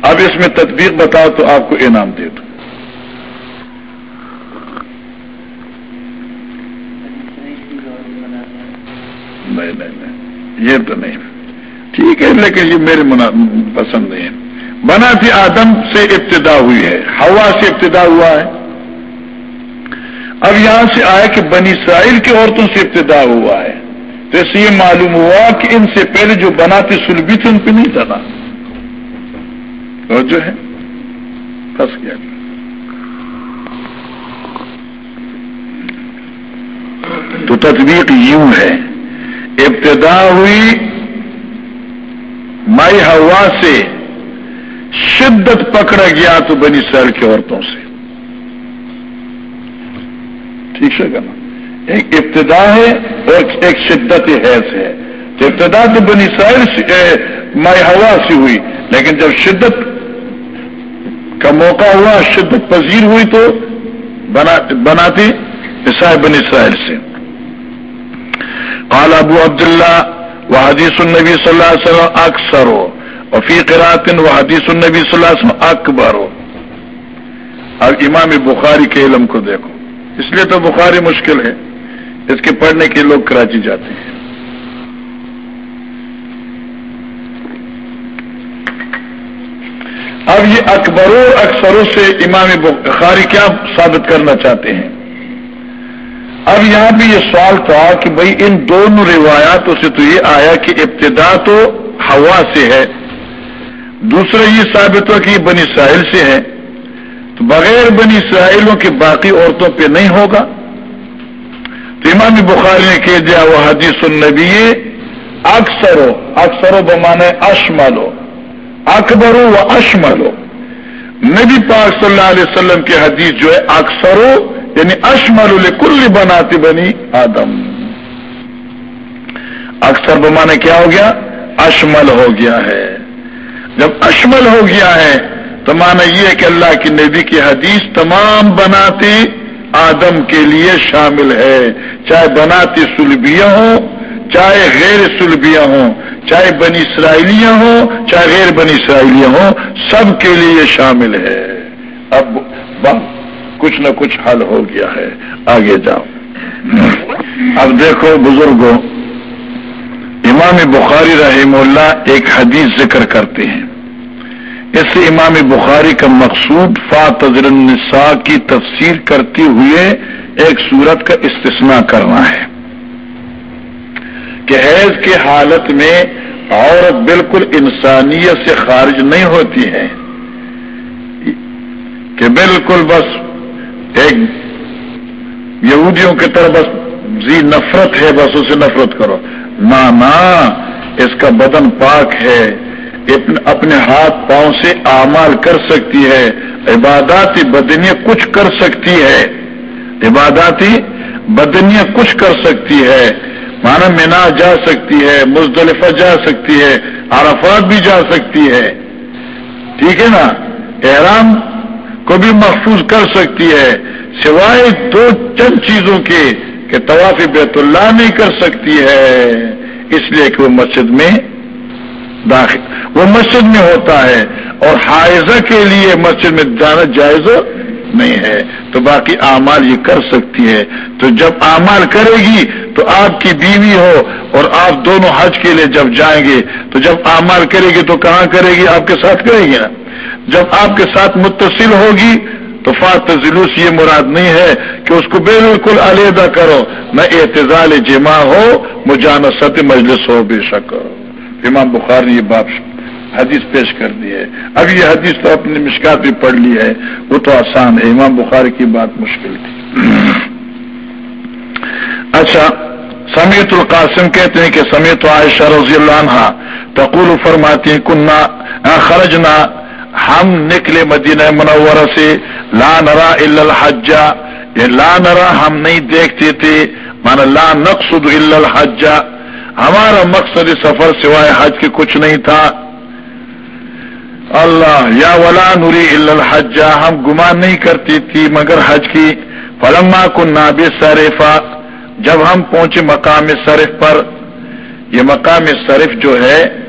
اب اس میں تدبیر بتاؤ تو آپ کو انعام دے دوں۔ نہیں نہیں نہیں، یہ تو نہیں۔ ٹھیک ہے، لیکن یہ میرے پسند نہیں ہے۔ بنا تھی آدم سے ابتدا ہوئی ہے ہوا سے ابتدا ہوا ہے۔ اب یہاں سے آیا کہ بنی اسرائیل کی عورتوں سے ابتدا ہوا ہے۔ تو اس یہ معلوم ہوا کہ ان سے پہلے جو بناتی سلبی تھی، ان پہ نہیں تھا۔ اور جو ہے۔ پھنس گیا تو تطبیق یوں ہے۔ ابتدا ہوئی مائی ہوا سے شدت پکڑا گیا تو بنی سر کی عورتوں سے۔ ٹھیک ہے نا ایک ابتدا ہے اور ایک شدت حیض ہے۔ تو ابتدا تو بنی اسرائیل مائ ہوا سے ہوئی، لیکن جب شدت کا موقع ہوا، شدت پذیر ہوئی تو بناتی عیسائی بن اسرائیل سے۔ قال ابو عبداللہ وہ حدیث النبی صلی اللہ علیہ وسلم اکثر ہو اور فی قراتن وہ حدیث النبی صلی اللہ علیہ وسلم اکبر۔ ہو اب امام بخاری کے علم کو دیکھو۔ اس لیے تو بخاری مشکل ہے، اس کے پڑھنے کے لوگ کراچی جاتے ہیں۔ اب یہ اکبروں اکثروں سے امام بخاری کیا ثابت کرنا چاہتے ہیں؟ اب یہاں بھی یہ سوال تھا کہ بھئی ان دونوں روایاتوں سے تو یہ آیا کہ ابتدا تو ہوا سے ہے، دوسرا یہ ثابت ہوا کہ یہ بنی اسرائیل سے ہے، تو بغیر بنی اسرائیلوں کے باقی عورتوں پہ نہیں ہوگا؟ تو امام بخاری نے کہہ دیا، وہ حدیث النبی اکثر ہو اکثر و بمانے اشمل ہو اکبر و اشمل نبی پاک صلی اللہ علیہ وسلم کی حدیث جو ہے اکثر یعنی اشمل کل بناتی بنی آدم۔ اکثر بمانے کیا ہو گیا؟ اشمل ہو گیا ہے۔ جب اشمل ہو گیا ہے، تو مانا یہ ہے کہ اللہ کی نبی کی حدیث تمام بناتی آدم کے لیے شامل ہے۔ چاہے بناتی سلبیاں ہوں چاہے غیر سلبیاں ہوں، چاہے بنی اسرائیلیاں ہوں، چاہے غیر بنی اسرائیلیاں ہوں، سب کے لیے یہ شامل ہے۔ اب کچھ نہ کچھ حل ہو گیا ہے۔ آگے جاؤ۔ اب دیکھو بزرگوں، امام بخاری رحم اللہ ایک حدیث ذکر کرتے ہیں۔ اس سے امام بخاری کا مقصود فاتر النساء کی تفسیر کرتے ہوئے ایک صورت کا استثناء کرنا ہے۔ کہ حیض کی حالت میں عورت بالکل انسانیت سے خارج نہیں ہوتی ہے کہ بالکل بس ایک یہودیوں کی طرح بس زی نفرت ہے، بس اسے نفرت کرو۔ نہ اس کا بدن پاک ہے اپنے ہاتھ پاؤں سے اعمال کر سکتی ہے۔ عباداتی بدنیاں کچھ کر سکتی ہے۔ عباداتی بدنیاں کچھ کر سکتی ہے۔ مانا مینا جا سکتی ہے، مزدلفہ جا سکتی ہے، عرفات بھی جا سکتی ہے۔ ٹھیک ہے نا؟ احرام کو بھی محفوظ کر سکتی ہے، سوائے دو چند چیزوں کے کہ طواف بیت اللہ نہیں کر سکتی ہے۔ اس لیے کہ وہ مسجد میں داخل، وہ مسجد میں ہوتا ہے۔ اور حائزہ کے لیے مسجد میں جانا جائز نہیں ہے۔ تو باقی اعمال یہ کر سکتی ہے۔ تو جب اعمال کرے گی تو آپ کی بیوی ہو اور آپ دونوں حج کے لیے جب جائیں گے، تو جب اعمال کرے گی تو کہاں کرے گی؟ آپ کے ساتھ کرے گی نا؟ جب آپ کے ساتھ متصل ہوگی تو فات جلوس یہ مراد نہیں ہے کہ اس کو بالکل علیحدہ کرو۔ نہ اعتزال جمع ہو، مجانست مجلس ہو، بے شک۔ امام بخار نے یہ بات حدیث پیش کر دی ہے۔ اب یہ حدیث تو اپنی مشکات بھی پڑھ لی ہے۔ وہ تو آسان ہے۔ امام بخاری کی بات مشکل تھی۔ اچھا سمیت القاسم کہتے ہیں کہ سمیت عائشہ رضی اللہ عنہ تقول فرماتی کنہ خرجنا، ہم نکلے مدینہ منورہ سے، لا نرا الا الحج. یہ لا نرا ہم نہیں دیکھتے تھے مانا لا نقصد الا الحج۔ ہمارا مقصد سفر سوائے حج کے کچھ نہیں تھا۔ اللہ، یا ولا نوری الحج۔ ہم گمان نہیں کرتی تھی مگر حج کی۔ فلما کو ناب صرفا جب ہم پہنچے مقام صرف پر، یہ مقام صرف جو ہے،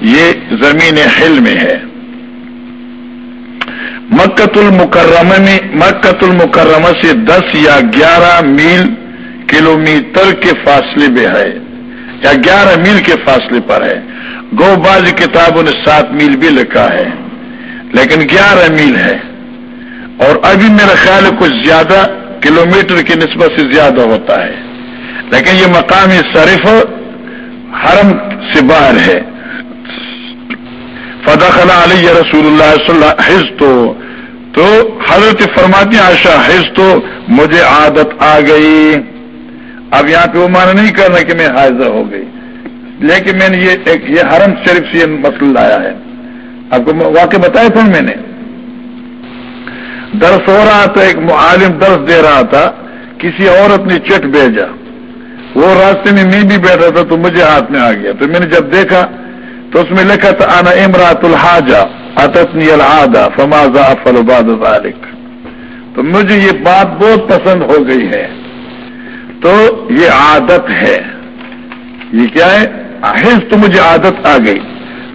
یہ زمین حل میں ہے۔ مکت المکرمہ میں مکت المکرمہ سے دس یا گیارہ میل کلو میٹر کے فاصلے میں ہے۔ یا گیارہ میل کے فاصلے پر ہے۔ گو باز کتابوں نے سات میل بھی لکھا ہے، لیکن گیارہ میل ہے۔ اور ابھی میرا خیال ہے کچھ زیادہ کلومیٹر کی نسبت سے زیادہ ہوتا ہے۔ لیکن یہ مقامی صرف حرم سے باہر ہے۔ فتح علیہ رسول اللہ صلی اللہ حز تو تو حضرت فرماتی عائشہ حز تو، مجھے عادت آ گئی۔ اب یہاں پہ وہ مانا نہیں کرنا کہ میں حاضر ہو گئی۔ لیکن میں نے یہ ایک، یہ حرم شریف سے یہ مسئلہ لایا ہے۔ آپ کو واقع بتایا تھا میں نے؟ درس ہو رہا تھا، ایک معالم درس دے رہا تھا، کسی عورت نے چٹ بھیجا۔ وہ راستے میں میں بھی بیٹھا تھا تو مجھے ہاتھ میں آ گیا۔ تو میں نے جب دیکھا تو اس میں لکھا تھا، انا امرات الحاجہ اتنی الحادہ فمازا فلوباد ذالک تو مجھے یہ بات بہت پسند ہو گئی ہے۔ تو یہ عادت ہے۔ یہ کیا ہے؟ حص تو مجھے عادت آ گئی۔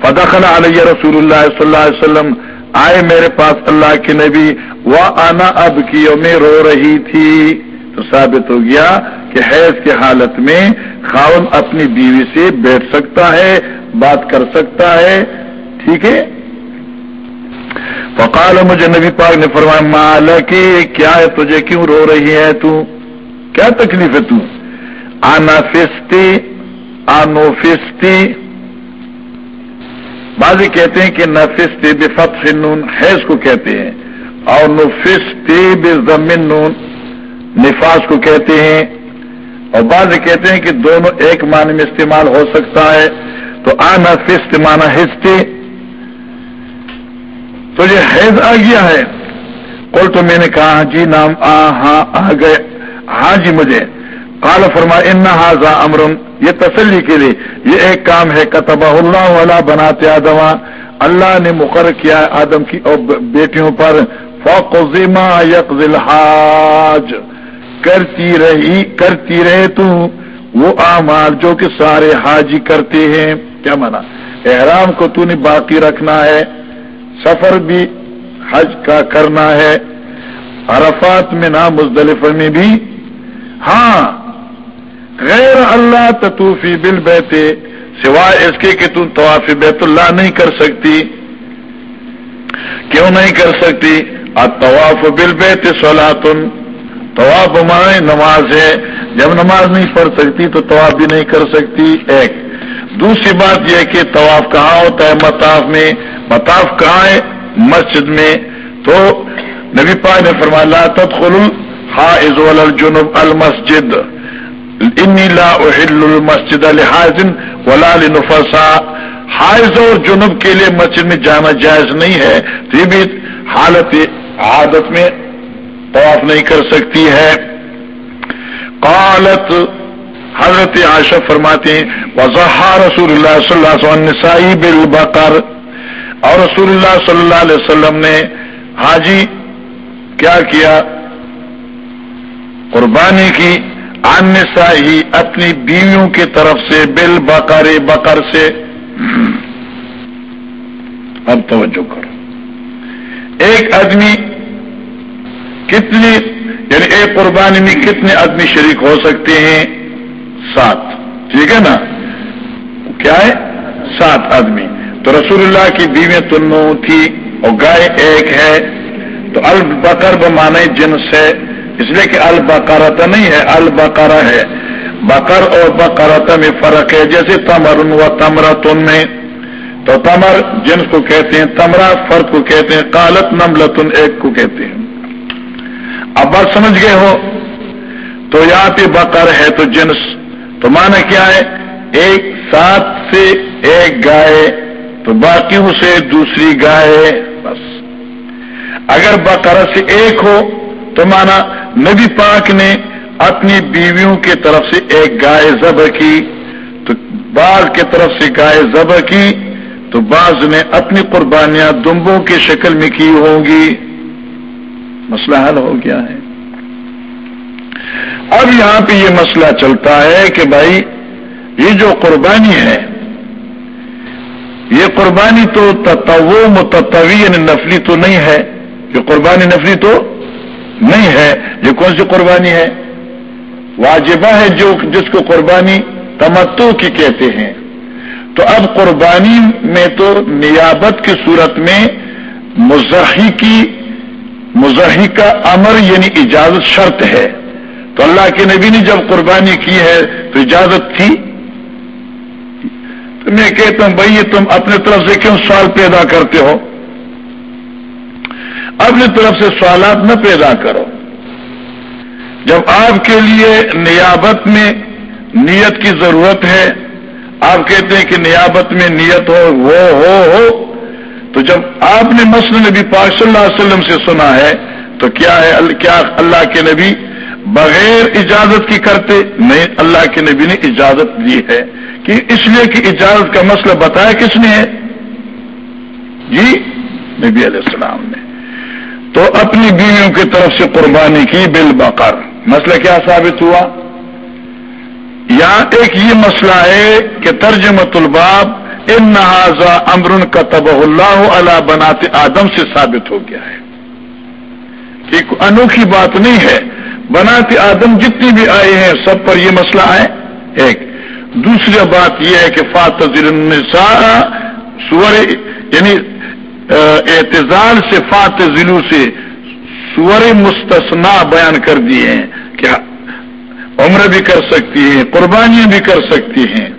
فدخل علیہ رسول اللہ صلی اللہ علیہ وسلم آئے میرے پاس اللہ کے نبی وہ آنا اب کی میں رو رہی تھی۔ تو ثابت ہو گیا کہ حیض کی حالت میں خاون اپنی بیوی سے بیٹھ سکتا ہے، بات کر سکتا ہے۔ ٹھیک ہے؟ فقال، مجھے نبی پاک نے فرمایا مالا کہ کیا ہے تجھے کیوں رو رہی ہے تو؟ کیا تکلیف ہے تو؟ آنا فستی آنو فستی بعض کہتے ہیں کہ نفستی بے فتح نون حیض کو کہتے ہیں، اور نفستی بے زمین نون نفاذ کو کہتے ہیں۔ اور بعض کہتے ہیں کہ دونوں ایک معنی میں استعمال ہو سکتا ہے۔ تو آنا فسٹ مانا ہستی تو یہ حیض آ گیا ہے۔ کل تو میں نے کہا ہاں جی نام آ ہاں آ گئے۔ ہاں جی مجھے۔ کال فرما ان حاضا امرن یہ تسلی کے لیے، یہ ایک کام ہے، کتبہ اللہ والا بناتے آدم، اللہ نے مقرر کیا آدم کی اور بیٹیوں پر فوق الحاج۔ کرتی رہی، کرتی رہے تو، وہ آمار جو کہ سارے حاجی کرتے ہیں۔ کیا مانا؟ احرام کو تو نے باقی رکھنا ہے، سفر بھی، حج کا کرنا ہے۔ عرفات میں نہ مزدلف میں بھی۔ ہاں غیر اللہ تطوفی بل بیتے سوائے اس کے کہ تم طواف بیت اللہ نہیں کر سکتی۔ کیوں نہیں کر سکتی؟ طواف بل بیت سولاتن طواف ہمارے نماز ہے۔ جب نماز نہیں پڑھ سکتی تو طواف بھی نہیں کر سکتی۔ ایک۔ دوسری بات یہ کہ طواف کہاں ہوتا ہے؟ مطاف میں۔ مطاف کہاں ہے؟ مسجد میں۔ تو نبی پا نے فرمایا تدخل حائز الجنوب المسجد۔ انی لا احل المسجد لحاظن ولا لنفسا. حائز اور جنوب کے لیے مسجد میں جانا جائز نہیں ہے تو یہ بھی حالت عادت میں طواف نہیں کر سکتی ہے۔ قالت، حضرت عائشہ فرماتے ہیں وضحا رسول اللہ صلی اللہ علیہ وسلم نسائی بالبقر۔ اور رسول اللہ صلی اللہ علیہ وسلم نے، حاجی، کیا کیا؟ قربانی کی۔ ان نسائی اپنی بیویوں کی طرف سے بل بکر بکر سے۔ اب توجہ کرو۔ ایک آدمی کتنی یعنی ایک قربانی میں کتنے آدمی شریک ہو سکتے ہیں؟ سات۔ ٹھیک ہے نا؟ کیا ہے؟ سات آدمی۔ تو رسول اللہ کی بیویں تنو تھی اور گائے ایک ہے۔ تو البکر بمانے جنس ہے۔ اس لیے کہ البکارتا نہیں ہے البکارا ہے۔ بکر اور بکارتا میں فرق ہے۔ جیسے تمر و تمرا تن میں تو تمر جنس کو کہتے ہیں تمرا فرد کو کہتے ہیں کالت نملتن ایک کو کہتے ہیں۔ اب بات سمجھ گئے ہو؟ تو یہاں پہ بکر ہے تو جنس۔ تو مانا کیا ہے؟ ایک ساتھ سے ایک گائے، تو باقیوں سے دوسری گائے، بس۔ اگر بقرہ سے ایک ہو تو مانا نبی پاک نے اپنی بیویوں کی طرف سے ایک گائے ذبح کی، تو بعض کی طرف سے گائے ذبح کی، تو بعض نے اپنی قربانیاں دمبوں کی شکل میں کی ہوں گی۔ مسئلہ حل ہو گیا ہے۔ اب یہاں پہ یہ مسئلہ چلتا ہے کہ بھائی، یہ جو قربانی ہے، یہ قربانی تو تتو متوی یعنی نفلی تو نہیں ہے۔ یہ قربانی نفلی تو نہیں ہے، یہ کون سی قربانی ہے؟ واجبہ ہے جو جس کو قربانی تمتو کی کہتے ہیں۔ تو اب قربانی میں تو نیابت کی صورت میں مزاحی کی مزاحی کا امر یعنی اجازت شرط ہے۔ تو اللہ کے نبی نے جب قربانی کی ہے تو اجازت تھی؟ تو میں کہتا ہوں، بھائی تم اپنے طرف سے کیوں سوال پیدا کرتے ہو؟ اپنی طرف سے سوالات نہ پیدا کرو۔ جب آپ کے لیے نیابت میں نیت کی ضرورت ہے، آپ کہتے ہیں کہ نیابت میں نیت ہو، وہ ہو ہو، تو جب آپ نے مسل نبی پاک صلی اللہ علیہ وسلم سے سنا ہے، تو کیا ہے؟ کیا اللہ کے نبی بغیر اجازت کی کرتے؟ نہیں، اللہ کے نبی نے اجازت دی ہے کہ اس لیے کہ اجازت کا مسئلہ بتایا کس نے ہے؟ جی نبی علیہ السلام نے۔ تو اپنی بیویوں کی طرف سے قربانی کی بل بقر مسئلہ کیا ثابت ہوا؟ یا ایک یہ مسئلہ ہے کہ ترجمت الباب ان نہذا امر کا تب اللہ علیہ بناتے آدم سے ثابت ہو گیا ہے۔ ایک انوکھی بات نہیں ہے۔ بناتے آدم جتنی بھی آئے ہیں سب پر یہ مسئلہ ہے۔ ایک۔ دوسری بات یہ ہے کہ فاتح سور یعنی اعتزال سے فات ضلع سے سور مستثنا بیان کر دیے ہیں کیا عمر بھی کر سکتی ہیں، قربانیاں بھی کر سکتی ہیں۔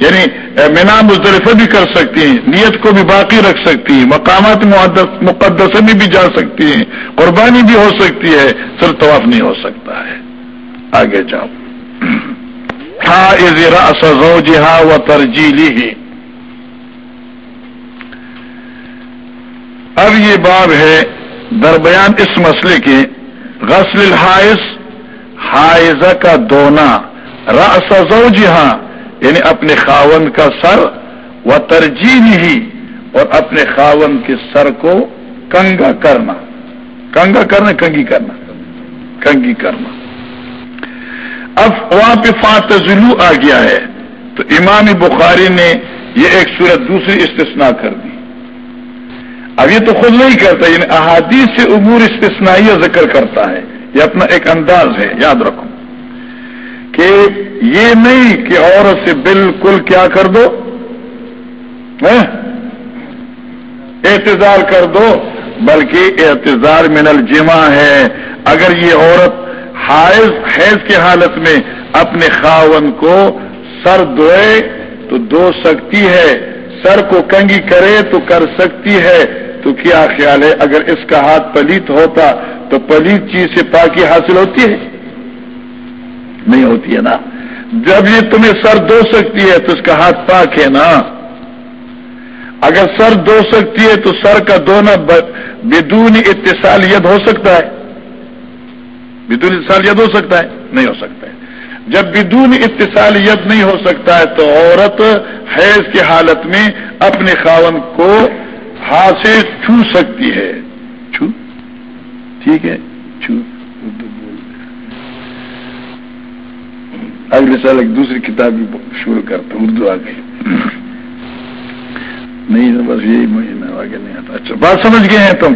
یعنی مینا مزدلفہ بھی کر سکتی ہیں، نیت کو بھی باقی رکھ سکتی ہیں، مقامات مقدس میں بھی جا سکتی ہیں، قربانی بھی ہو سکتی ہے سر طواف نہیں ہو سکتا ہے۔ آگے جاؤ۔ ہاں جہاں و ترجیلی ہی اب یہ باب ہے درمیان اس مسئلے کے غسل الحائز حائزہ کا دونا رس جہاں یعنی اپنے خاون کا سر، و ترجیح ہی اور اپنے خاون کے سر کو کنگا کرنا۔ کنگا کرنا، کنگی کرنا۔ کنگی کرنا۔ اب وہاں پہ فاتزلو آ گیا ہے۔ تو امام بخاری نے یہ ایک صورت دوسری استثناء کر دی۔ اب یہ تو خود نہیں کرتا یعنی احادیث سے امور استثنائیہ ذکر کرتا ہے۔ یہ اپنا ایک انداز ہے، یاد رکھو۔ کہ یہ نہیں کہ عورت سے بالکل کیا کر دو ہاں؟ اعتظار کر دو، بلکہ اعتظار من الجمع ہے۔ اگر یہ عورت حائض، حیض کی حالت میں اپنے خاون کو سر دھوئے تو دو سکتی ہے۔ سر کو کنگی کرے تو کر سکتی ہے۔ تو کیا خیال ہے اگر اس کا ہاتھ پلیت ہوتا تو پلیت چیز سے پاکی حاصل ہوتی ہے؟ نہیں ہوتی ہے نا۔ جب یہ تمہیں سر دو سکتی ہے تو اس کا ہاتھ پاک ہے نا۔ اگر سر دو سکتی ہے تو سر کا دونا بدون اتصالیت ہو سکتا ہے۔ بدون اتصالیت ہو سکتا ہے؟ نہیں ہو سکتا ہے۔ جب بدون اتصالیت نہیں ہو سکتا ہے تو عورت حیض کی حالت میں اپنے خاون کو ہاتھ سے چھو سکتی ہے۔ چھو؟ ٹھیک ہے، چھو۔ اگلے سال ایک دوسری کتاب بھی شروع کرتا اردو آ گئی۔ نہیں، بس یہی مہینہ آگے نہیں آتا۔ اچھا بات سمجھ گئے ہیں تم؟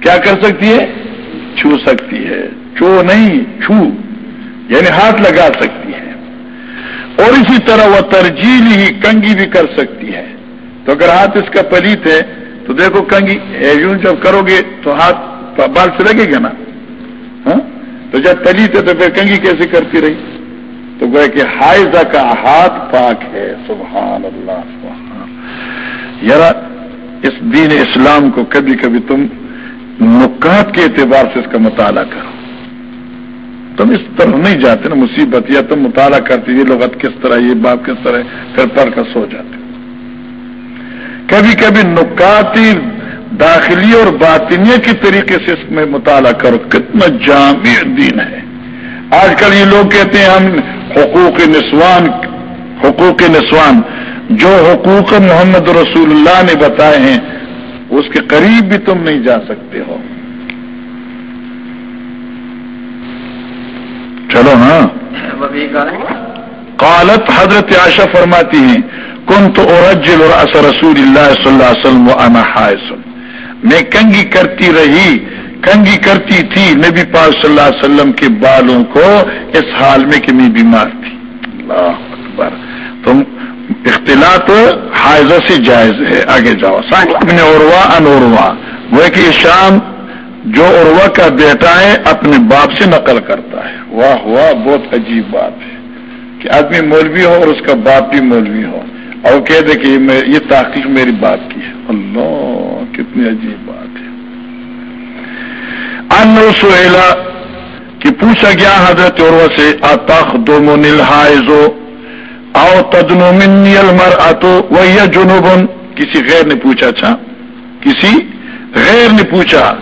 کیا کر سکتی ہے؟ چھو سکتی ہے۔ چو نہیں، چھو۔ یعنی ہاتھ لگا سکتی ہے۔ اور اسی طرح وہ ترجیح ہی کنگی بھی کر سکتی ہے۔ تو اگر ہاتھ اس کا پلیت ہے، تو دیکھو کنگی یوں جب کرو گے تو ہاتھ بال سے لگے گا نا؟ ہاں؟ تو جب پلیت ہے تو پھر کنگی کیسے کرتی رہی؟ تو گویا کہ حائزہ کا ہاتھ پاک ہے، سبحان اللہ، سبحان یار اس دین اسلام کو کبھی کبھی تم نکات کے اعتبار سے اس کا مطالعہ کرو۔ تم اس طرح نہیں جاتے نا، مصیبت، یا تم مطالعہ کرتے، یہ لغت کس طرح، یہ باپ کس طرح پھر پڑھ کر سو جاتے۔ کبھی کبھی نکاتی داخلی اور باطنیہ کے طریقے سے اس میں مطالعہ کرو کتنا جامع دین ہے۔ آج کل یہ لوگ کہتے ہیں ہم حقوق نسوان حقوق نسوان جو حقوق محمد رسول اللہ نے بتائے ہیں اس کے قریب بھی تم نہیں جا سکتے ہو۔ چلو ہاں۔ قالت حضرت عائشہ فرماتی ہیں کن تو اورجل اور اثر رسول اللہ صلی اللہ علیہ وسلم انا حائسن میں کنگی کرتی رہی کنگی کرتی تھی نبی پاک صلی اللہ علیہ وسلم کے بالوں کو، اس حال میں کہ میں بیمار تھی۔ اللہ اکبر۔ تم اختلاط حائزہ سے جائز ہے، آگے جاؤ۔ اپنے عروا ان عروا وہ کہ شام جو عروا کا بیٹا ہے، اپنے باپ سے نقل کرتا ہے۔ واہ واہ، بہت عجیب بات ہے کہ آدمی مولوی ہو اور اس کا باپ بھی مولوی ہو۔ اور کہہ دے کہ یہ تحقیق میری بات کی ہے۔ اللہ، کتنی عجیب بات ہے۔ ان سہیلا کہ پوچھا گیا حضرت اور سے اتخ دو منل او تدنو منی المر اتو وہ جنوبن؟ کسی غیر نے پوچھا اچھا کسی غیر نے پوچھا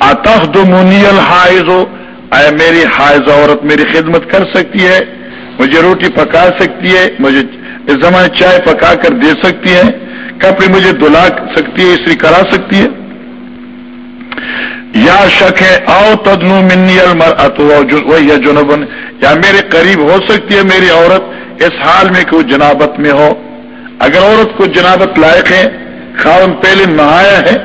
اتخ دو منی الحائزو آیا میری حائض عورت میری خدمت کر سکتی ہے، مجھے روٹی پکا سکتی ہے، مجھے اس زمانے چائے پکا کر دے سکتی ہے کپڑے مجھے دلا سکتی ہے استری کرا سکتی ہے یا شک ہے، آؤ تدنو منی المر یا جنوبن یا میرے قریب ہو سکتی ہے میری عورت، اس حال میں کہ وہ جنابت میں ہو۔ اگر عورت کو جنابت لائق ہے خاون پہلے نہایا ہے،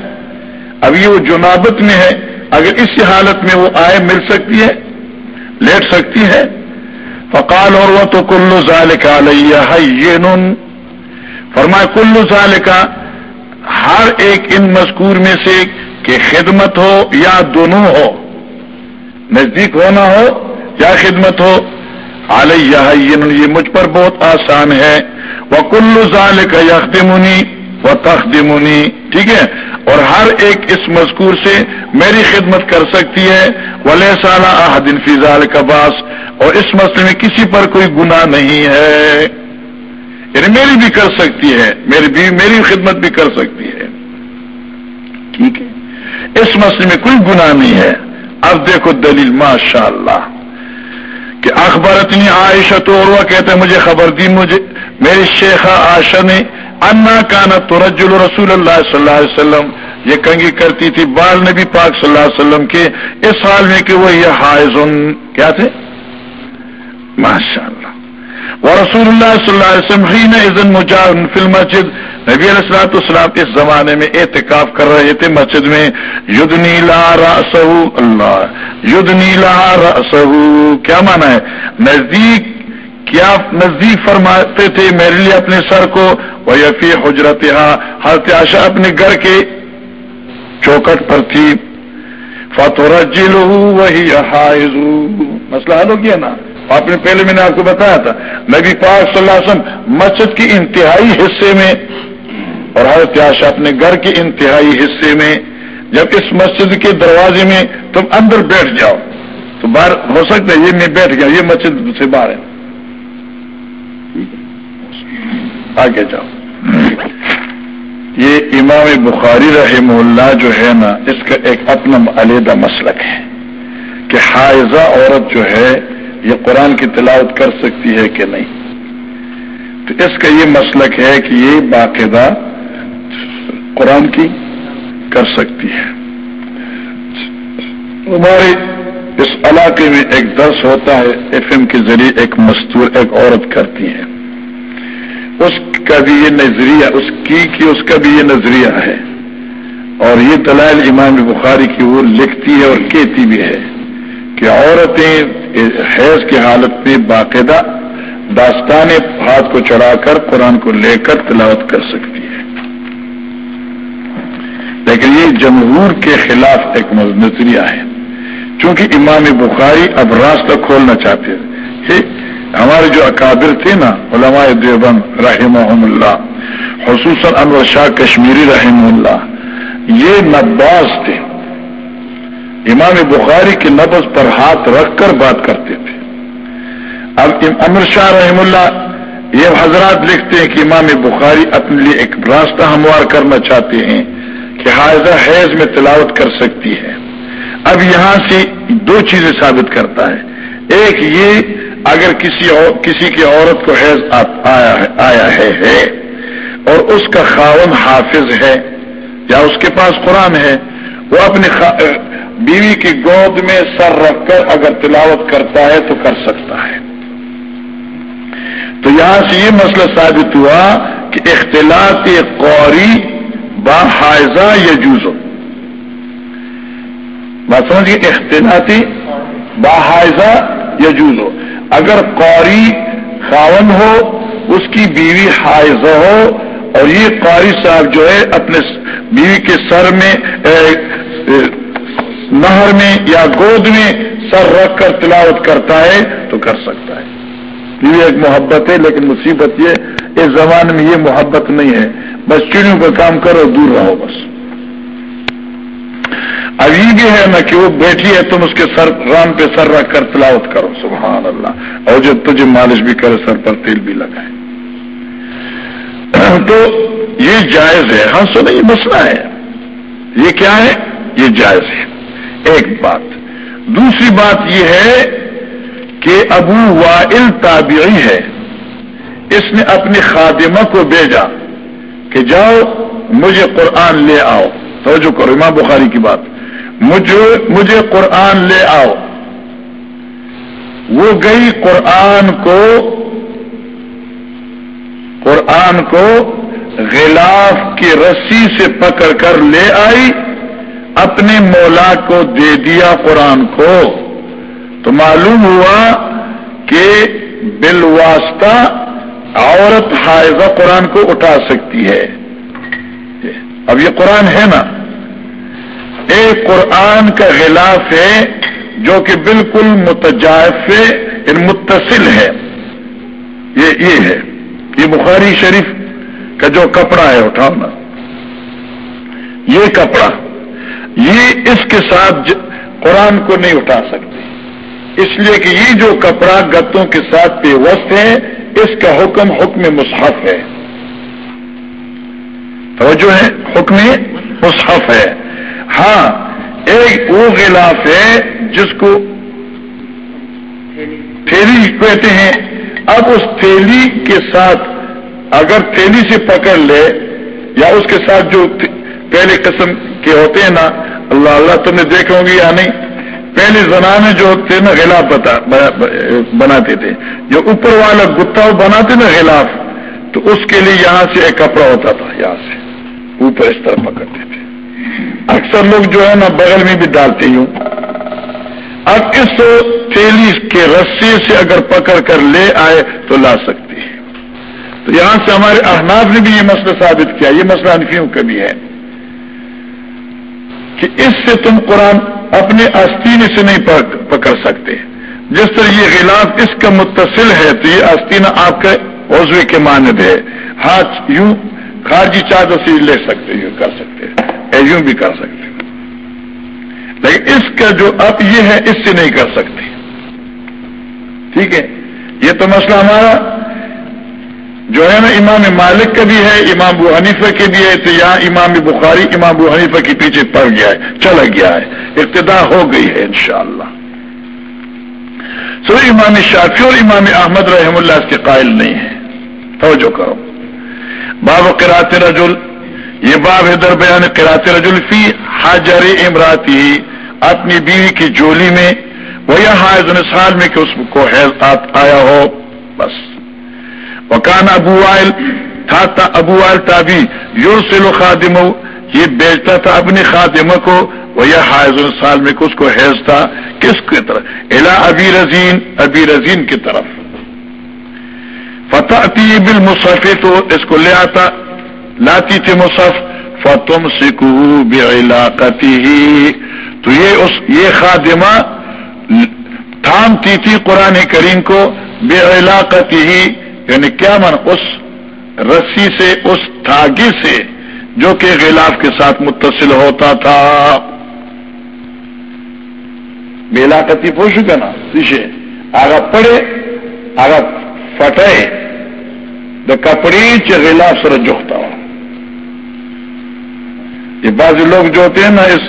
اب یہ وہ جنابت میں ہے۔ اگر اس حالت میں وہ آئے، مل سکتی ہے، لیٹ سکتی ہے۔ فقال اور وہ تو کلو ظال کا لیا فرمایا کلو ظال کا ہر ایک ان مذکور میں سے کہ خدمت ہو یا دونوں ہو، نزدیک ہونا ہو یا خدمت ہو علیہ یہ مجھ پر بہت آسان ہے۔ وہ کلو ظال کا یخدمنی و تخدمنی ٹھیک ہے؟ اور ہر ایک اس مذکور سے میری خدمت کر سکتی ہے۔ ولی سالہ احدن فیضال کا باس۔ اور اس مسئلے میں کسی پر کوئی گناہ نہیں ہے۔ یعنی میری بھی کر سکتی ہے، میری بھی، میری خدمت بھی کر سکتی ہے۔ ٹھیک ہے۔ اس مسئلے میں کوئی گناہ نہیں ہے۔ اب دیکھو دلیل ماشاء اللہ کہ اخبار اتنی عائشہ تو اور وہ کہتے ہیں مجھے خبر دی، مجھے میری شیخہ عائشہ نے انا کانا ترجل رسول اللہ صلی اللہ علیہ وسلم، یہ کنگی کرتی تھی بال نبی پاک صلی اللہ علیہ وسلم کے، اس حال میں کہ وہ یہ حائز کیا تھے؟ ماشاء اللہ وہ رسول اللہ صلی اللہ علیہ وسلم ہی نے مجاہد فل مسجد نبی علیہ السلاط اسلام اس زمانے میں احتکاف کر رہے تھے مسجد میں ید نیلا رسو اللہ ید نیلا رسو کیا مانا ہے؟ نزدیک کیا نزدیک فرماتے تھے میرے لیے اپنے سر کو؟ وہ یفی حجرت حضرت آشا اپنے گھر کے چوکٹ پر تھی۔ فتح جل وہی مسئلہ حل ہو گیا نا؟ آپ نے پہلے میں نے آپ کو بتایا تھا، نبی پاک صلی اللہ علیہ وسلم مسجد کی انتہائی حصے میں اور حضرت آشا اپنے گھر کے انتہائی حصے میں۔ جب اس مسجد کے دروازے میں تم اندر بیٹھ جاؤ، تو باہر ہو سکتا ہے یہ میں بیٹھ گیا، یہ مسجد سے باہر ہے۔ آگے جاؤ۔ یہ امام بخاری رحم اللہ جو ہے نا، اس کا ایک اپنا علیحدہ مسلک ہے کہ حائضہ عورت جو ہے، یہ قرآن کی تلاوت کر سکتی ہے کہ نہیں۔ تو اس کا یہ مسلک ہے کہ یہ باقاعدہ قرآن کی کر سکتی ہے۔ ہمارے اس علاقے میں ایک درس ہوتا ہے ایف ایم کے ذریعے ایک مستور، ایک عورت کرتی ہے اس کا بھی یہ نظریہ، اس کی کہ اس کا بھی یہ نظریہ ہے۔ اور یہ دلائل امام بخاری کی وہ لکھتی ہے اور کہتی بھی ہے کہ عورتیں حیض کی حالت میں باقاعدہ داستان ہاتھ کو چڑھا کر قرآن کو لے کر تلاوت کر سکتی ہے۔ لیکن یہ جمہور کے خلاف ایک نظریہ ہے۔ چونکہ امام بخاری اب راستہ کھولنا چاہتے ہیں ہمارے جو اکابر تھے نا، علماء دیوبند رحم اللہ، خصوصاً انور شاہ کشمیری رحم اللہ، یہ نباز تھے۔ امام بخاری کے نبز پر ہاتھ رکھ کر بات کرتے تھے۔ اب امر شاہ رحم اللہ یہ حضرات لکھتے ہیں کہ امام بخاری اپنے لیے ایک راستہ ہموار کرنا چاہتے ہیں کہ حاضر حیض میں تلاوت کر سکتی ہے۔ اب یہاں سے دو چیزیں ثابت کرتا ہے۔ ایک یہ اگر کسی کسی کی عورت کو حیض آیا ہے آیا ہے اور اس کا خاون حافظ ہے یا اس کے پاس قرآن ہے، وہ اپنی بیوی کی گود میں سر رکھ کر اگر تلاوت کرتا ہے تو کر سکتا ہے۔ تو یہاں سے یہ مسئلہ ثابت ہوا کہ اختلاط قوری با حائزہ یا جوزو۔ بات سمجھیے اختلاطی با حائزہ یا جوزو۔ اگر قاری خاون ہو، اس کی بیوی حائضہ ہو، اور یہ قاری صاحب جو ہے، اپنے بیوی کے سر میں نہر میں یا گود میں سر رکھ کر تلاوت کرتا ہے، تو کر سکتا ہے۔ یہ ایک محبت ہے، لیکن مصیبت یہ اس زمانے میں یہ محبت نہیں ہے۔ بس چڑیوں کا کام کرو، دور رہو بس۔ اب یہ بھی ہے نا کہ وہ بیٹھی ہے، تم اس کے سر رام پہ سر رکھ کر تلاوت کرو، سبحان اللہ۔ اور جو تجھے مالش بھی کرے، سر پر تیل بھی لگائے۔ تو یہ جائز ہے۔ ہاں سو یہ مسئلہ ہے۔ یہ کیا ہے؟ یہ جائز ہے۔ ایک بات۔ دوسری بات یہ ہے کہ ابو وائل تابعی ہے۔ اس نے اپنی خادمہ کو بھیجا کہ جاؤ، مجھے قرآن لے آؤ۔ توجہ کرو، امام بخاری کی بات۔ مجھے مجھے قرآن لے آؤ۔ وہ گئی قرآن کو قرآن کو غلاف کی رسی سے پکڑ کر لے آئی، اپنے مولا کو دے دیا قرآن کو۔ تو معلوم ہوا کہ بالواسطہ عورت حائضہ قرآن کو اٹھا سکتی ہے۔ اب یہ قرآن ہے نا؟ ایک قرآن کا غلاف ہے جو کہ بالکل متجائف یعنی متصل ہے۔ یہ یہ ہے۔ یہ بخاری شریف کا جو کپڑا ہے، اٹھاؤ نا۔ یہ کپڑا۔ یہ اس کے ساتھ قرآن کو نہیں اٹھا سکتے۔ اس لیے کہ یہ جو کپڑا گتوں کے ساتھ پیوست ہے، اس کا حکم حکم مصحف ہے۔ توجہ ہے، حکم مصحف ہے۔ ہاں ایک وہ غلاف ہے جس کو تھیلی کہتے ہیں۔ اب اس تھیلی کے ساتھ اگر تھیلی سے پکڑ لے یا اس کے ساتھ جو پہلے قسم کے ہوتے ہیں نا، اللہ اللہ تم نے دیکھے ہوں گے یا نہیں؟ پہلے زنانے جو تھے نا، غلاف بناتے تھے۔ جو اوپر والا گتا بناتے نا غلاف، تو اس کے لیے یہاں سے ایک کپڑا ہوتا تھا، یہاں سے اوپر اس طرح پکڑتے تھے۔ اکثر لوگ جو ہے نا بغل میں بھی ڈالتے ہوں۔ اب اس تیلی کے رسی سے اگر پکڑ کر لے آئے تو لا سکتے ہیں تو یہاں سے ہمارے احناف نے بھی یہ مسئلہ ثابت کیا، یہ مسئلہ انفیوں کا بھی ہے۔ کہ اس سے تم قرآن اپنے آستین سے نہیں پکڑ سکتے۔ جس طرح یہ غلاف اس کا متصل ہے، تو یہ آستین آپ کے عضو کے مانند ہے۔ ہاتھ یوں خارجی چادر سے لے سکتے یوں کر سکتے یوں بھی کر سکتے لیکن اس کا جو اب یہ ہے، اس سے نہیں کر سکتے۔ ٹھیک ہے؟ یہ تو مسئلہ ہمارا جو ہے نا، امام مالک کا بھی ہے، امام ابو حنیفہ کے بھی ہے، تو یہاں امام بخاری، امام ابو حنیفہ کے پیچھے پڑ گیا ہے، چلا گیا ہے۔ ابتدا ہو گئی ہے انشاءاللہ۔ سو امام شافی اور امام احمد رحم اللہ اس کے قائل نہیں ہے توجہ کرو۔ باب قرات رجل یہ باب ہے در بیان قرات رجل فی حاجر امراتی، اپنی بیوی کی جولی میں، وہ یا حاضر میں کہ اس کو حیض آیا ہو، بس۔ وکان ابو وائل، تھا ابو وائل تابی یور سلو خادم یہ بیچتا تھا اپنی خادمہ کو، وہ یہ حائض سال میں اس کو حیض تھا، کس کی طرف؟ الا ابی رزین ابی رزین کی طرف۔ فتح تی بل تو اس کو لے آتا لاتی تھی مصف فتم سکو علاقتی ہی تو یہ اس، یہ خادمہ تھامتی تھی قرآن کریم کو بے علاقتی ہی یعنی کیا من اس رسی سے، اس تھاگی سے جو کہ غلاف کے ساتھ متصل ہوتا تھا۔ میلا کتی پوچھ کا نا؟ پیچھے آگا پڑے آگا فٹے دا کپڑی غلاف سر جوتا یہ بعض لوگ جو ہوتے ہیں نا، اس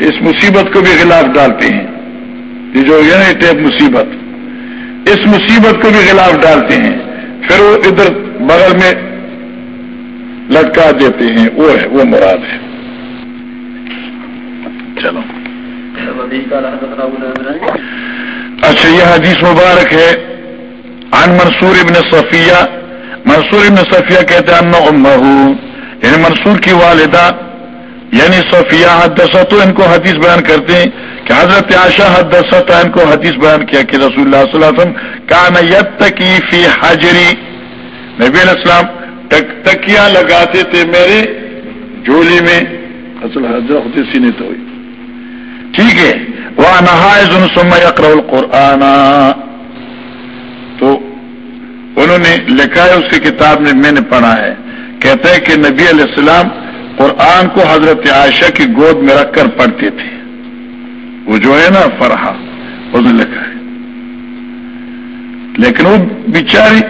اس مصیبت کو بھی غلاف ڈالتے ہیں۔ یہ جو ہے نا ٹیپ مصیبت۔ اس مصیبت کو بھی خلاف ڈالتے ہیں۔ پھر وہ ادھر بغل میں لٹکا دیتے ہیں۔ وہ ہے، وہ مراد ہے۔ چلو۔ اچھا یہ حدیث مبارک ہے۔ عن منصور ابن صفیہ۔ منصور ابن صفیہ کہتے ہیں ان یعنی منصور کی والدہ یعنی صفیہ حدثہ تو ان کو حدیث بیان کرتے ہیں کہ حضرت عاشا حدثہ ان کو حدیث بیان کیا کہ رسول اللہ صلی اللہ علیہ وسلم کان یتکی فی حجری۔ نبی علیہ السلام تک تکیا لگاتے تھے میرے جھولی میں۔ اصل حضرت سینے تو ہوئی۔ ٹھیک ہے۔ وہ نہائز سما اکر القرآن۔ تو انہوں نے لکھا ہے، اس کی کتاب میں میں نے پڑھا ہے۔ کہتے ہیں کہ نبی علیہ السلام قرآن کو حضرت عائشہ کی گود میں رکھ کر پڑھتے تھے۔ وہ جو ہے نا فرحا اس نے لکھا ہے۔ لیکن وہ بیچاری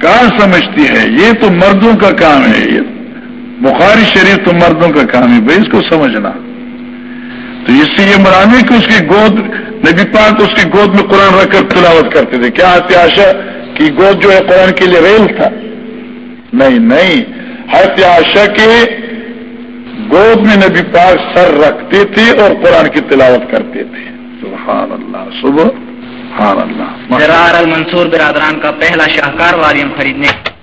کہاں سمجھتی ہے، یہ تو مردوں کا کام ہے، یہ بخاری شریف تو مردوں کا کام ہے، بھائی اس کو سمجھنا۔ تو اس سے یہ مرانی کہ اس کی گود، نبی پاک اس کی گود میں قرآن رکھ کر تلاوت کرتے تھے۔ کیا آشا کی گود جو ہے قرآن کے لیے ریل تھا؟ نہیں نہیں۔ آشا کے گود میں نبی پاک سر رکھتے تھے اور قرآن کی تلاوت کرتے تھے۔ سبحان اللہ صبح سبحان اللہ۔ المنصور برادران کا پہلا شاہکار والیم خریدنے۔